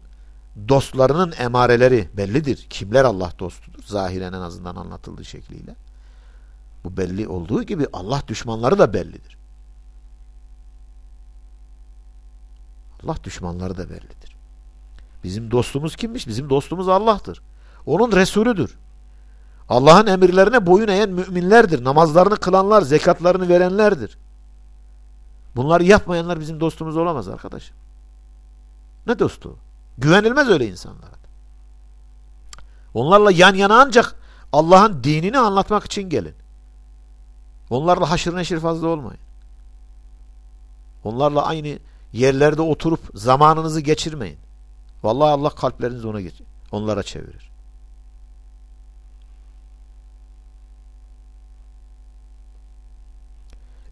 [SPEAKER 1] dostlarının emareleri bellidir. Kimler Allah dostudur? Zahiren en azından anlatıldığı şekliyle. Bu belli olduğu gibi Allah düşmanları da bellidir. Allah düşmanları da bellidir. Bizim dostumuz kimmiş? Bizim dostumuz Allah'tır. Onun Resulüdür. Allah'ın emirlerine boyun eğen müminlerdir. Namazlarını kılanlar, zekatlarını verenlerdir. Bunları yapmayanlar bizim dostumuz olamaz arkadaşım. Ne dostu? Güvenilmez öyle insanlara. Onlarla yan yana ancak Allah'ın dinini anlatmak için gelin. Onlarla haşır neşir fazla olmayın. Onlarla aynı yerlerde oturup zamanınızı geçirmeyin. Vallahi Allah kalplerinizi ona onlara çevirir.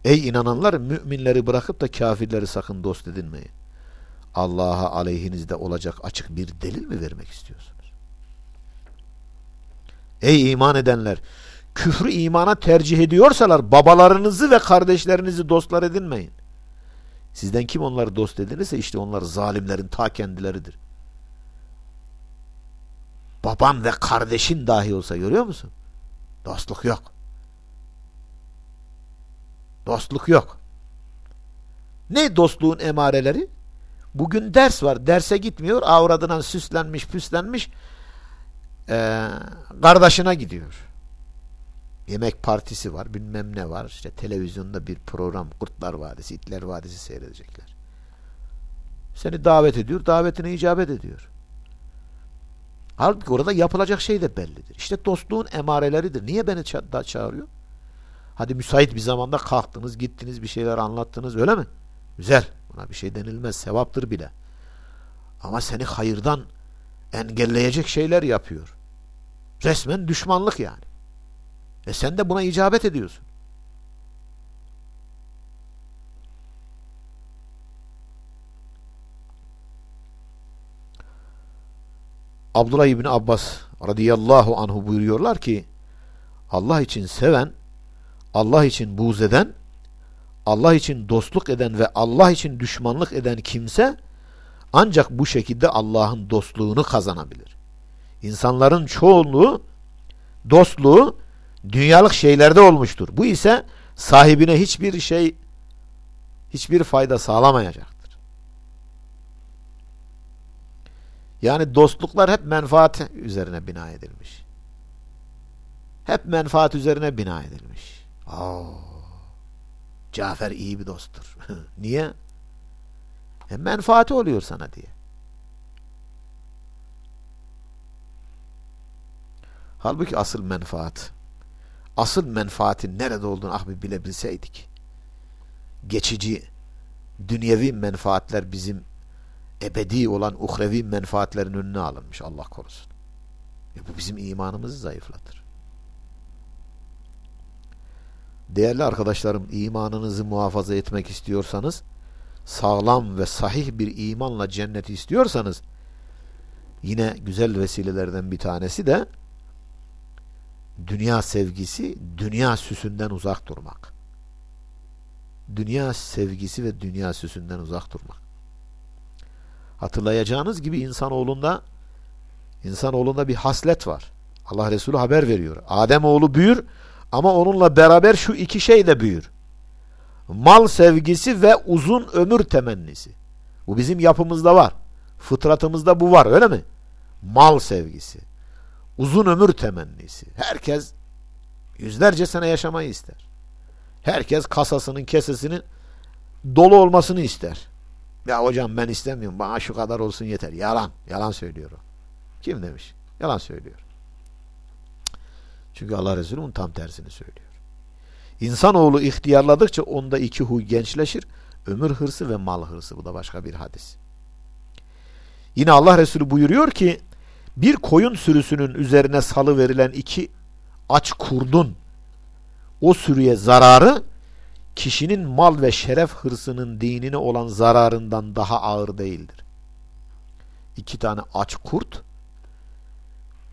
[SPEAKER 1] Ey inananlar müminleri bırakıp da kafirleri sakın dost edinmeyin. Allah'a aleyhinizde olacak açık bir delil mi vermek istiyorsunuz? Ey iman edenler! Küfrü imana tercih ediyorsalar babalarınızı ve kardeşlerinizi dostlar edinmeyin. Sizden kim onları dost edinirse işte onlar zalimlerin ta kendileridir. Baban ve kardeşin dahi olsa görüyor musun? Dostluk yok. Dostluk yok. Ne dostluğun emareleri? Bugün ders var. Derse gitmiyor. Avradından süslenmiş püslenmiş ee, kardeşine gidiyor. Yemek partisi var. Bilmem ne var. İşte televizyonda bir program. Kurtlar Vadisi, İtler Vadisi seyredecekler. Seni davet ediyor. Davetine icabet ediyor. Halbuki orada yapılacak şey de bellidir. İşte dostluğun emareleridir. Niye beni ça çağırıyor? Hadi müsait bir zamanda kalktınız, gittiniz, bir şeyler anlattınız öyle mi? Güzel. Buna bir şey denilmez. Sevaptır bile. Ama seni hayırdan engelleyecek şeyler yapıyor. Resmen düşmanlık yani. E sen de buna icabet ediyorsun. Abdullah İbni Abbas radıyallahu anhu buyuruyorlar ki Allah için seven, Allah için buğz eden, Allah için dostluk eden ve Allah için düşmanlık eden kimse ancak bu şekilde Allah'ın dostluğunu kazanabilir. İnsanların çoğunluğu dostluğu dünyalık şeylerde olmuştur. Bu ise sahibine hiçbir şey hiçbir fayda sağlamayacaktır. Yani dostluklar hep menfaat üzerine bina edilmiş. Hep menfaat üzerine bina edilmiş. Oo, Cafer iyi bir dosttur. <laughs> Niye? E, menfaati oluyor sana diye. Halbuki asıl menfaat, asıl menfaatin nerede olduğunu ah bir bilebilseydik. Geçici, dünyevi menfaatler bizim ebedi olan uhrevi menfaatlerin önüne alınmış Allah korusun. E bu bizim imanımızı zayıflatır. Değerli arkadaşlarım imanınızı muhafaza etmek istiyorsanız sağlam ve sahih bir imanla cenneti istiyorsanız yine güzel vesilelerden bir tanesi de dünya sevgisi, dünya süsünden uzak durmak. Dünya sevgisi ve dünya süsünden uzak durmak. Hatırlayacağınız gibi insanoğlunda insanoğlunda bir haslet var. Allah Resulü haber veriyor. Adem oğlu büyür ama onunla beraber şu iki şey de büyür. Mal sevgisi ve uzun ömür temennisi. Bu bizim yapımızda var. Fıtratımızda bu var öyle mi? Mal sevgisi. Uzun ömür temennisi. Herkes yüzlerce sene yaşamayı ister. Herkes kasasının kesesinin dolu olmasını ister. Ya hocam ben istemiyorum. Bana şu kadar olsun yeter. Yalan. Yalan söylüyor o. Kim demiş? Yalan söylüyor. Çünkü Allah Resulü bunun tam tersini söylüyor. İnsanoğlu ihtiyarladıkça onda iki huy gençleşir. Ömür hırsı ve mal hırsı. Bu da başka bir hadis. Yine Allah Resulü buyuruyor ki bir koyun sürüsünün üzerine salı verilen iki aç kurdun o sürüye zararı kişinin mal ve şeref hırsının dinine olan zararından daha ağır değildir. İki tane aç kurt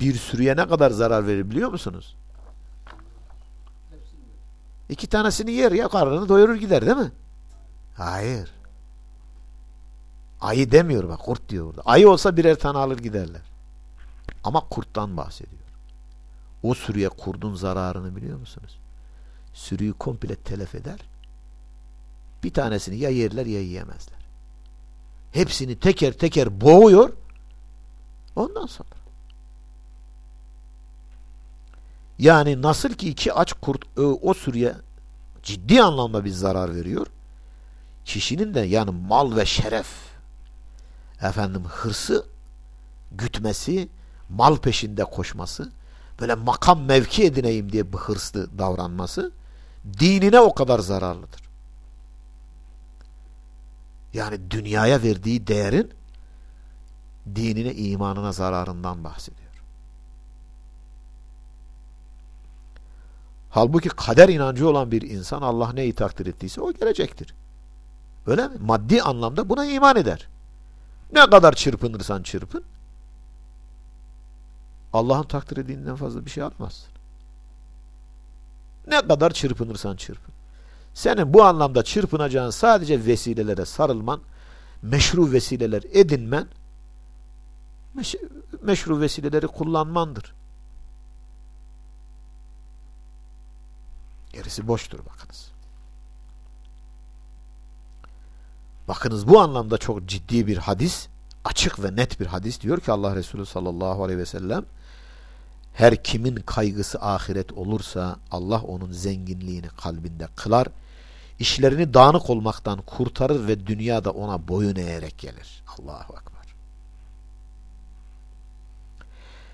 [SPEAKER 1] bir sürüye ne kadar zarar verir biliyor musunuz? İki tanesini yer ya karnını doyurur gider değil mi? Hayır. Ayı demiyor bak kurt diyor burada. Ayı olsa birer tane alır giderler. Ama kurttan bahsediyor. O sürüye kurdun zararını biliyor musunuz? Sürüyü komple telef eder. Bir tanesini ya yerler ya yiyemezler. Hepsini teker teker boğuyor. Ondan sonra. Yani nasıl ki iki aç kurt o sürüye ciddi anlamda bir zarar veriyor. Kişinin de yani mal ve şeref efendim hırsı gütmesi, mal peşinde koşması, böyle makam mevki edineyim diye bir hırslı davranması dinine o kadar zararlıdır. Yani dünyaya verdiği değerin dinine, imanına zararından bahsediyor. Halbuki kader inancı olan bir insan Allah neyi takdir ettiyse o gelecektir. Öyle mi? Maddi anlamda buna iman eder. Ne kadar çırpınırsan çırpın Allah'ın takdir ettiğinden fazla bir şey almazsın. Ne kadar çırpınırsan çırpın. Senin bu anlamda çırpınacağın sadece vesilelere sarılman, meşru vesileler edinmen, meş meşru vesileleri kullanmandır. Gerisi boştur bakınız. Bakınız bu anlamda çok ciddi bir hadis, açık ve net bir hadis diyor ki Allah Resulü sallallahu aleyhi ve sellem her kimin kaygısı ahiret olursa Allah onun zenginliğini kalbinde kılar, işlerini dağınık olmaktan kurtarır ve dünyada ona boyun eğerek gelir. Allahu Ekber.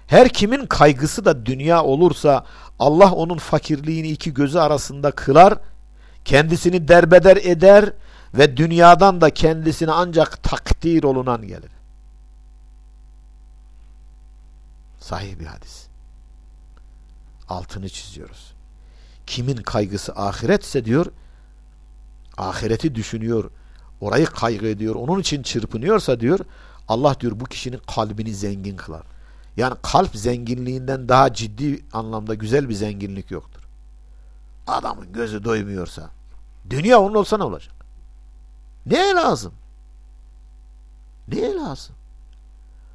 [SPEAKER 1] Her kimin kaygısı da dünya olursa Allah onun fakirliğini iki gözü arasında kılar, kendisini derbeder eder ve dünyadan da kendisine ancak takdir olunan gelir. Sahih bir hadis. Altını çiziyoruz. Kimin kaygısı ahiretse diyor, ahireti düşünüyor, orayı kaygı ediyor, onun için çırpınıyorsa diyor, Allah diyor bu kişinin kalbini zengin kılar. Yani kalp zenginliğinden daha ciddi anlamda güzel bir zenginlik yoktur. Adamın gözü doymuyorsa dünya onun olsa ne olacak? Neye lazım? Neye lazım?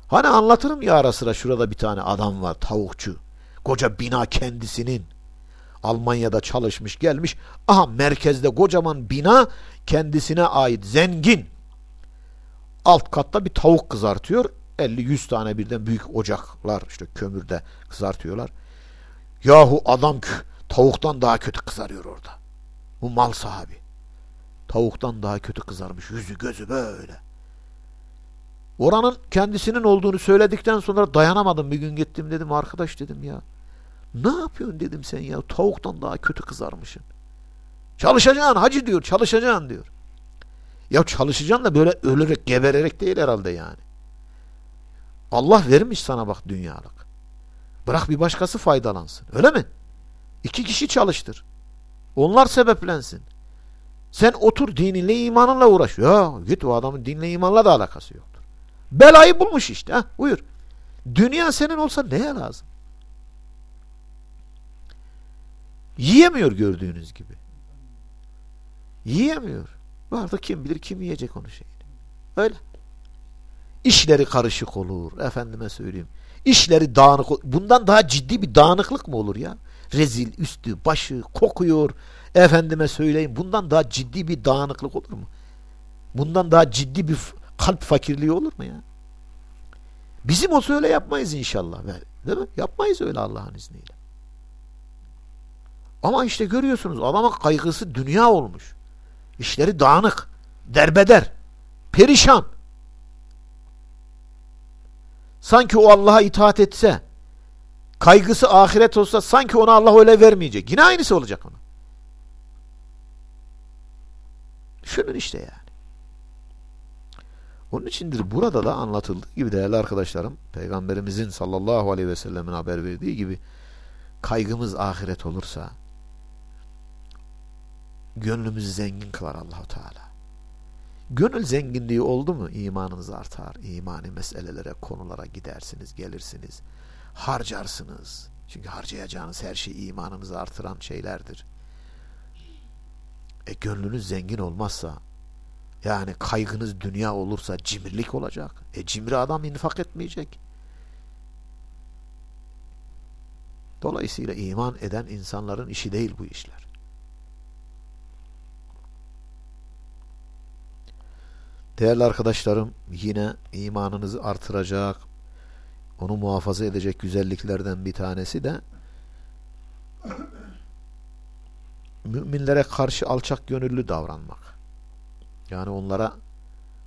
[SPEAKER 1] Hani anlatırım ya ara sıra şurada bir tane adam var tavukçu. Koca bina kendisinin. Almanya'da çalışmış gelmiş. Aha merkezde kocaman bina kendisine ait zengin. Alt katta bir tavuk kızartıyor. 50-100 tane birden büyük ocaklar işte kömürde kızartıyorlar. Yahu adam tavuktan daha kötü kızarıyor orada. Bu mal sahibi. Tavuktan daha kötü kızarmış. Yüzü gözü böyle. Oranın kendisinin olduğunu söyledikten sonra dayanamadım. Bir gün gittim dedim arkadaş dedim ya. Ne yapıyorsun dedim sen ya. Tavuktan daha kötü kızarmışsın. Çalışacaksın hacı diyor. Çalışacaksın diyor. Ya çalışacaksın da böyle ölerek gebererek değil herhalde yani. Allah vermiş sana bak dünyalık. Bırak bir başkası faydalansın. Öyle mi? İki kişi çalıştır. Onlar sebeplensin. Sen otur dininle imanınla uğraş. Ya git o adamın dinle imanla da alakası yoktur. Belayı bulmuş işte. Ha, buyur. Dünya senin olsa neye lazım? Yiyemiyor gördüğünüz gibi. Yiyemiyor. Vardı kim bilir kim yiyecek onu şeyini. Öyle. İşleri karışık olur. Efendime söyleyeyim. İşleri dağınık. Bundan daha ciddi bir dağınıklık mı olur ya? Rezil, üstü, başı, kokuyor. Efendime söyleyeyim. Bundan daha ciddi bir dağınıklık olur mu? Bundan daha ciddi bir kalp fakirliği olur mu ya? Bizim olsa öyle yapmayız inşallah. Değil mi? Yapmayız öyle Allah'ın izniyle. Ama işte görüyorsunuz adamın kaygısı dünya olmuş. İşleri dağınık, derbeder, perişan. Sanki o Allah'a itaat etse, kaygısı ahiret olsa sanki ona Allah öyle vermeyecek. Yine aynısı olacak ona. Düşünün işte yani. Onun içindir burada da anlatıldığı gibi değerli arkadaşlarım, Peygamberimizin sallallahu aleyhi ve sellemin haber verdiği gibi kaygımız ahiret olursa gönlümüzü zengin kılar Allahu Teala. Gönül zenginliği oldu mu imanınız artar. İmani meselelere, konulara gidersiniz, gelirsiniz. Harcarsınız. Çünkü harcayacağınız her şey imanınızı artıran şeylerdir. E gönlünüz zengin olmazsa yani kaygınız dünya olursa cimrilik olacak. E cimri adam infak etmeyecek. Dolayısıyla iman eden insanların işi değil bu işler. Değerli arkadaşlarım yine imanınızı artıracak, onu muhafaza edecek güzelliklerden bir tanesi de müminlere karşı alçak gönüllü davranmak. Yani onlara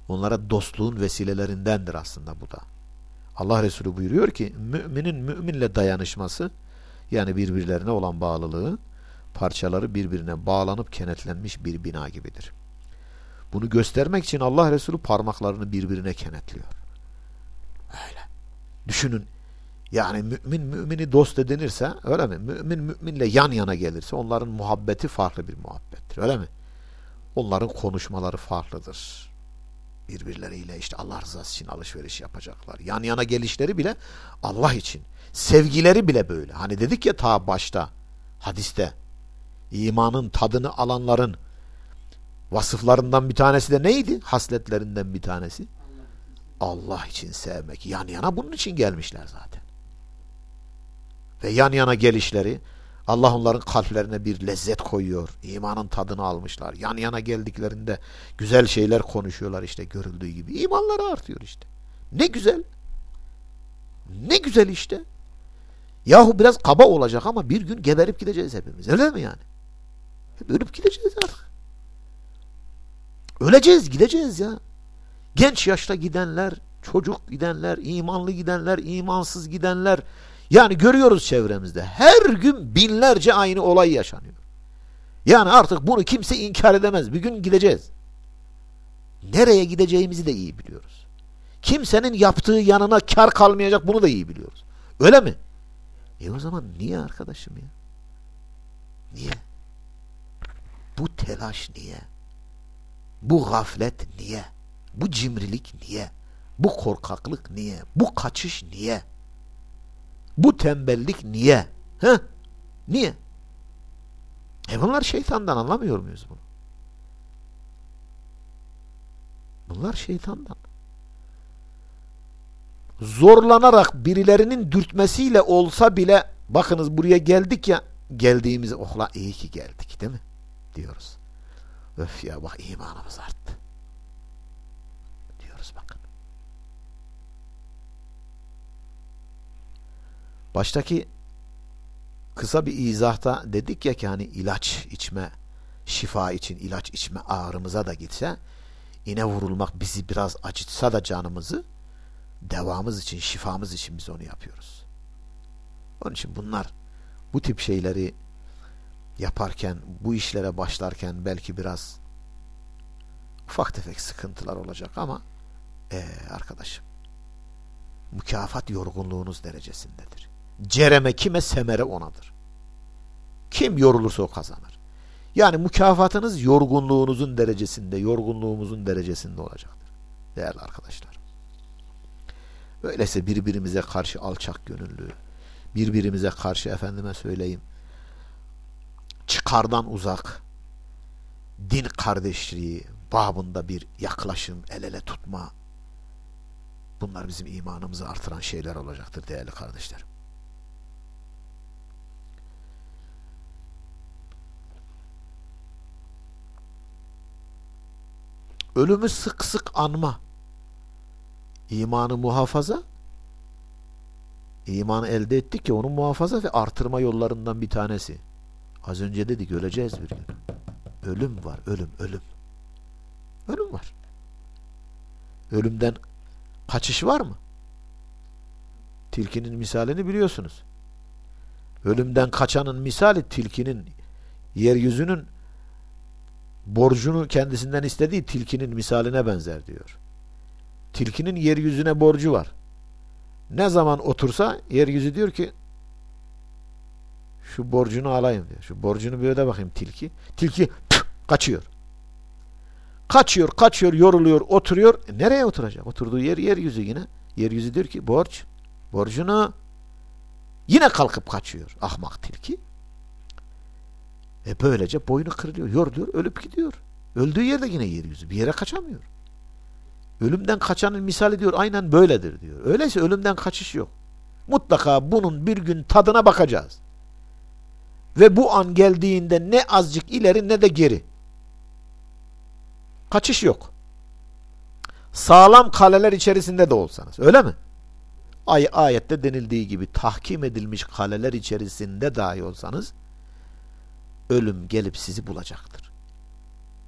[SPEAKER 1] onlara dostluğun vesilelerindendir aslında bu da. Allah Resulü buyuruyor ki müminin müminle dayanışması yani birbirlerine olan bağlılığı parçaları birbirine bağlanıp kenetlenmiş bir bina gibidir. Bunu göstermek için Allah Resulü parmaklarını birbirine kenetliyor. Öyle. Düşünün. Yani mümin mümini dost edinirse öyle mi? Mümin müminle yan yana gelirse onların muhabbeti farklı bir muhabbettir. Öyle mi? Onların konuşmaları farklıdır. Birbirleriyle işte Allah rızası için alışveriş yapacaklar. Yan yana gelişleri bile Allah için. Sevgileri bile böyle. Hani dedik ya ta başta hadiste imanın tadını alanların Vasıflarından bir tanesi de neydi? Hasletlerinden bir tanesi. Allah için sevmek. Yan yana bunun için gelmişler zaten. Ve yan yana gelişleri Allah onların kalplerine bir lezzet koyuyor. İmanın tadını almışlar. Yan yana geldiklerinde güzel şeyler konuşuyorlar işte görüldüğü gibi. İmanları artıyor işte. Ne güzel. Ne güzel işte. Yahu biraz kaba olacak ama bir gün geberip gideceğiz hepimiz. Öyle mi yani? Ölüp gideceğiz artık. Öleceğiz, gideceğiz ya. Genç yaşta gidenler, çocuk gidenler, imanlı gidenler, imansız gidenler. Yani görüyoruz çevremizde. Her gün binlerce aynı olay yaşanıyor. Yani artık bunu kimse inkar edemez. Bir gün gideceğiz. Nereye gideceğimizi de iyi biliyoruz. Kimsenin yaptığı yanına kar kalmayacak bunu da iyi biliyoruz. Öyle mi? E o zaman niye arkadaşım ya? Niye? Bu telaş niye? Bu gaflet niye? Bu cimrilik niye? Bu korkaklık niye? Bu kaçış niye? Bu tembellik niye? He? Niye? E bunlar şeytandan anlamıyor muyuz bunu? Bunlar şeytandan. Zorlanarak birilerinin dürtmesiyle olsa bile bakınız buraya geldik ya geldiğimiz ohla iyi ki geldik değil mi? Diyoruz. Öf ya bak imanımız arttı. Diyoruz bakın. Baştaki kısa bir izahta dedik ya ki hani ilaç içme, şifa için ilaç içme ağrımıza da gitse iğne vurulmak bizi biraz acıtsa da canımızı devamız için, şifamız için biz onu yapıyoruz. Onun için bunlar bu tip şeyleri yaparken, bu işlere başlarken belki biraz ufak tefek sıkıntılar olacak ama ee, arkadaşım mükafat yorgunluğunuz derecesindedir. Cereme kime semere onadır. Kim yorulursa o kazanır. Yani mükafatınız yorgunluğunuzun derecesinde, yorgunluğumuzun derecesinde olacaktır. Değerli arkadaşlar. Öyleyse birbirimize karşı alçak gönüllü, birbirimize karşı efendime söyleyeyim, çıkardan uzak, din kardeşliği babında bir yaklaşım, el ele tutma, bunlar bizim imanımızı artıran şeyler olacaktır değerli kardeşlerim. Ölümü sık sık anma. İmanı muhafaza. İmanı elde ettik ki onun muhafaza ve artırma yollarından bir tanesi. Az önce dedik öleceğiz bir gün. Ölüm var, ölüm, ölüm. Ölüm var. Ölümden kaçış var mı? Tilkinin misalini biliyorsunuz. Ölümden kaçanın misali tilkinin yeryüzünün borcunu kendisinden istediği tilkinin misaline benzer diyor. Tilkinin yeryüzüne borcu var. Ne zaman otursa yeryüzü diyor ki şu borcunu alayım diyor. Şu borcunu bir öde bakayım tilki. Tilki püf, kaçıyor. Kaçıyor, kaçıyor, yoruluyor, oturuyor. E nereye oturacak? Oturduğu yer yeryüzü yine. Yeryüzü diyor ki borç. Borcunu yine kalkıp kaçıyor. Ahmak tilki. E böylece boynu kırılıyor, yoruluyor, ölüp gidiyor. Öldüğü yerde yine yeryüzü. Bir yere kaçamıyor. Ölümden kaçanın misali diyor aynen böyledir diyor. Öyleyse ölümden kaçış yok. Mutlaka bunun bir gün tadına bakacağız. Ve bu an geldiğinde ne azıcık ileri ne de geri. Kaçış yok. Sağlam kaleler içerisinde de olsanız. Öyle mi? Ay ayette denildiği gibi tahkim edilmiş kaleler içerisinde dahi olsanız ölüm gelip sizi bulacaktır.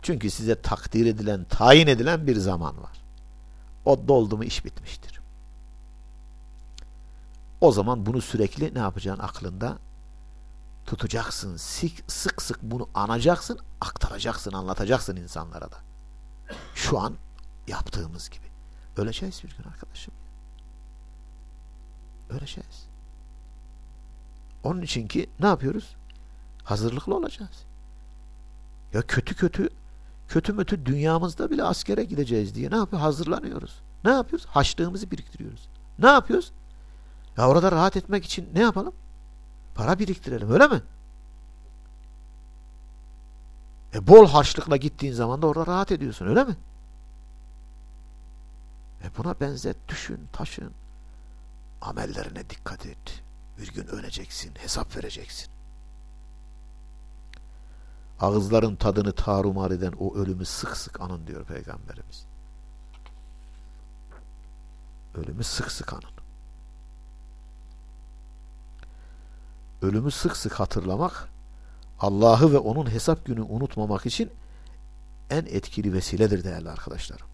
[SPEAKER 1] Çünkü size takdir edilen, tayin edilen bir zaman var. O doldu mu iş bitmiştir. O zaman bunu sürekli ne yapacaksın aklında? Tutacaksın. Sık sık, sık bunu anacaksın, aktaracaksın, anlatacaksın insanlara da. Şu an yaptığımız gibi. Öleceğiz bir gün arkadaşım. Öleceğiz. Onun için ki ne yapıyoruz? Hazırlıklı olacağız. Ya kötü kötü kötü mötü dünyamızda bile askere gideceğiz diye ne yapıyor? Hazırlanıyoruz. Ne yapıyoruz? Haçlığımızı biriktiriyoruz. Ne yapıyoruz? Ya orada rahat etmek için ne yapalım? Para biriktirelim öyle mi? E bol harçlıkla gittiğin zaman da orada rahat ediyorsun öyle mi? E buna benzet, düşün, taşın. Amellerine dikkat et. Bir gün öleceksin, hesap vereceksin ağızların tadını tarumar eden o ölümü sık sık anın diyor Peygamberimiz. Ölümü sık sık anın. Ölümü sık sık hatırlamak Allah'ı ve onun hesap günü unutmamak için en etkili vesiledir değerli arkadaşlarım.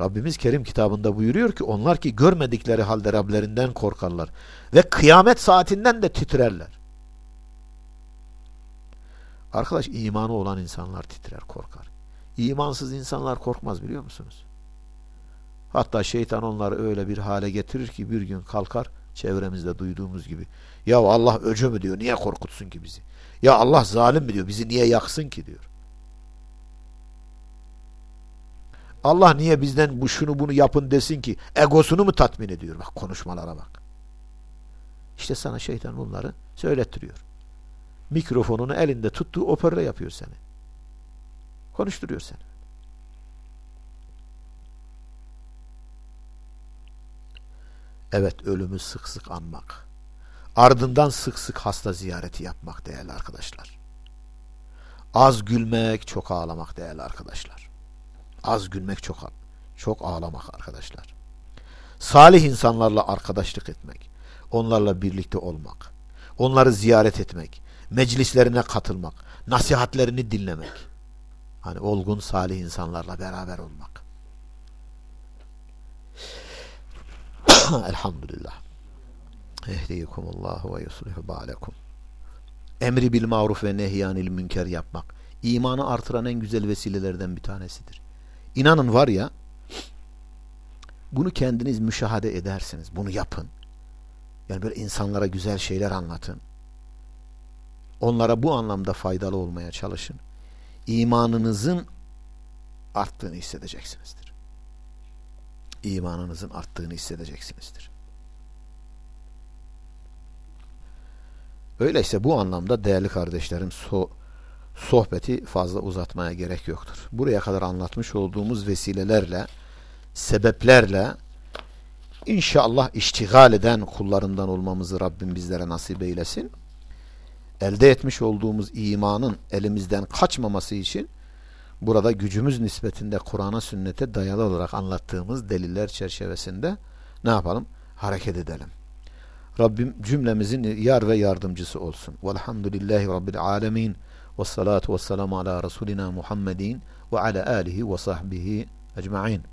[SPEAKER 1] Rabbimiz Kerim kitabında buyuruyor ki onlar ki görmedikleri halde Rablerinden korkarlar ve kıyamet saatinden de titrerler. Arkadaş imanı olan insanlar titrer, korkar. İmansız insanlar korkmaz biliyor musunuz? Hatta şeytan onları öyle bir hale getirir ki bir gün kalkar çevremizde duyduğumuz gibi. Ya Allah öcü mü diyor niye korkutsun ki bizi? Ya Allah zalim mi diyor bizi niye yaksın ki diyor. Allah niye bizden bu şunu bunu yapın desin ki egosunu mu tatmin ediyor? Bak konuşmalara bak.
[SPEAKER 2] İşte sana şeytan bunları söylettiriyor. Mikrofonunu elinde tuttuğu opera yapıyor seni. Konuşturuyor seni. Evet ölümü sık sık anmak. Ardından sık sık hasta ziyareti yapmak değerli arkadaşlar. Az gülmek, çok ağlamak değerli arkadaşlar. Az gülmek, çok çok ağlamak arkadaşlar. Salih insanlarla arkadaşlık etmek, onlarla birlikte olmak, onları ziyaret etmek, meclislerine katılmak, nasihatlerini dinlemek. Hani olgun salih insanlarla beraber olmak. <coughs> Elhamdülillah. Ehdiyikumullahu ve yuslihu ba'lekum. Emri bil maruf ve nehyanil münker yapmak. İmanı artıran en güzel vesilelerden bir tanesidir. İnanın var ya, bunu kendiniz müşahede edersiniz. Bunu yapın. Yani böyle insanlara güzel şeyler anlatın. Onlara bu anlamda faydalı olmaya çalışın. İmanınızın arttığını hissedeceksinizdir. İmanınızın arttığını hissedeceksinizdir. Öyleyse bu anlamda değerli kardeşlerim so sohbeti fazla uzatmaya gerek yoktur. Buraya kadar anlatmış olduğumuz vesilelerle, sebeplerle inşallah iştigal eden kullarından olmamızı Rabbim bizlere nasip eylesin. Elde etmiş olduğumuz imanın elimizden kaçmaması için burada gücümüz nispetinde Kur'an'a sünnete dayalı olarak anlattığımız deliller çerçevesinde ne yapalım? Hareket edelim. Rabbim cümlemizin yar ve yardımcısı olsun. Velhamdülillahi Rabbil alemin. Ve salatu ve selamu ala Resulina Muhammedin ve ala alihi ve sahbihi ecma'in.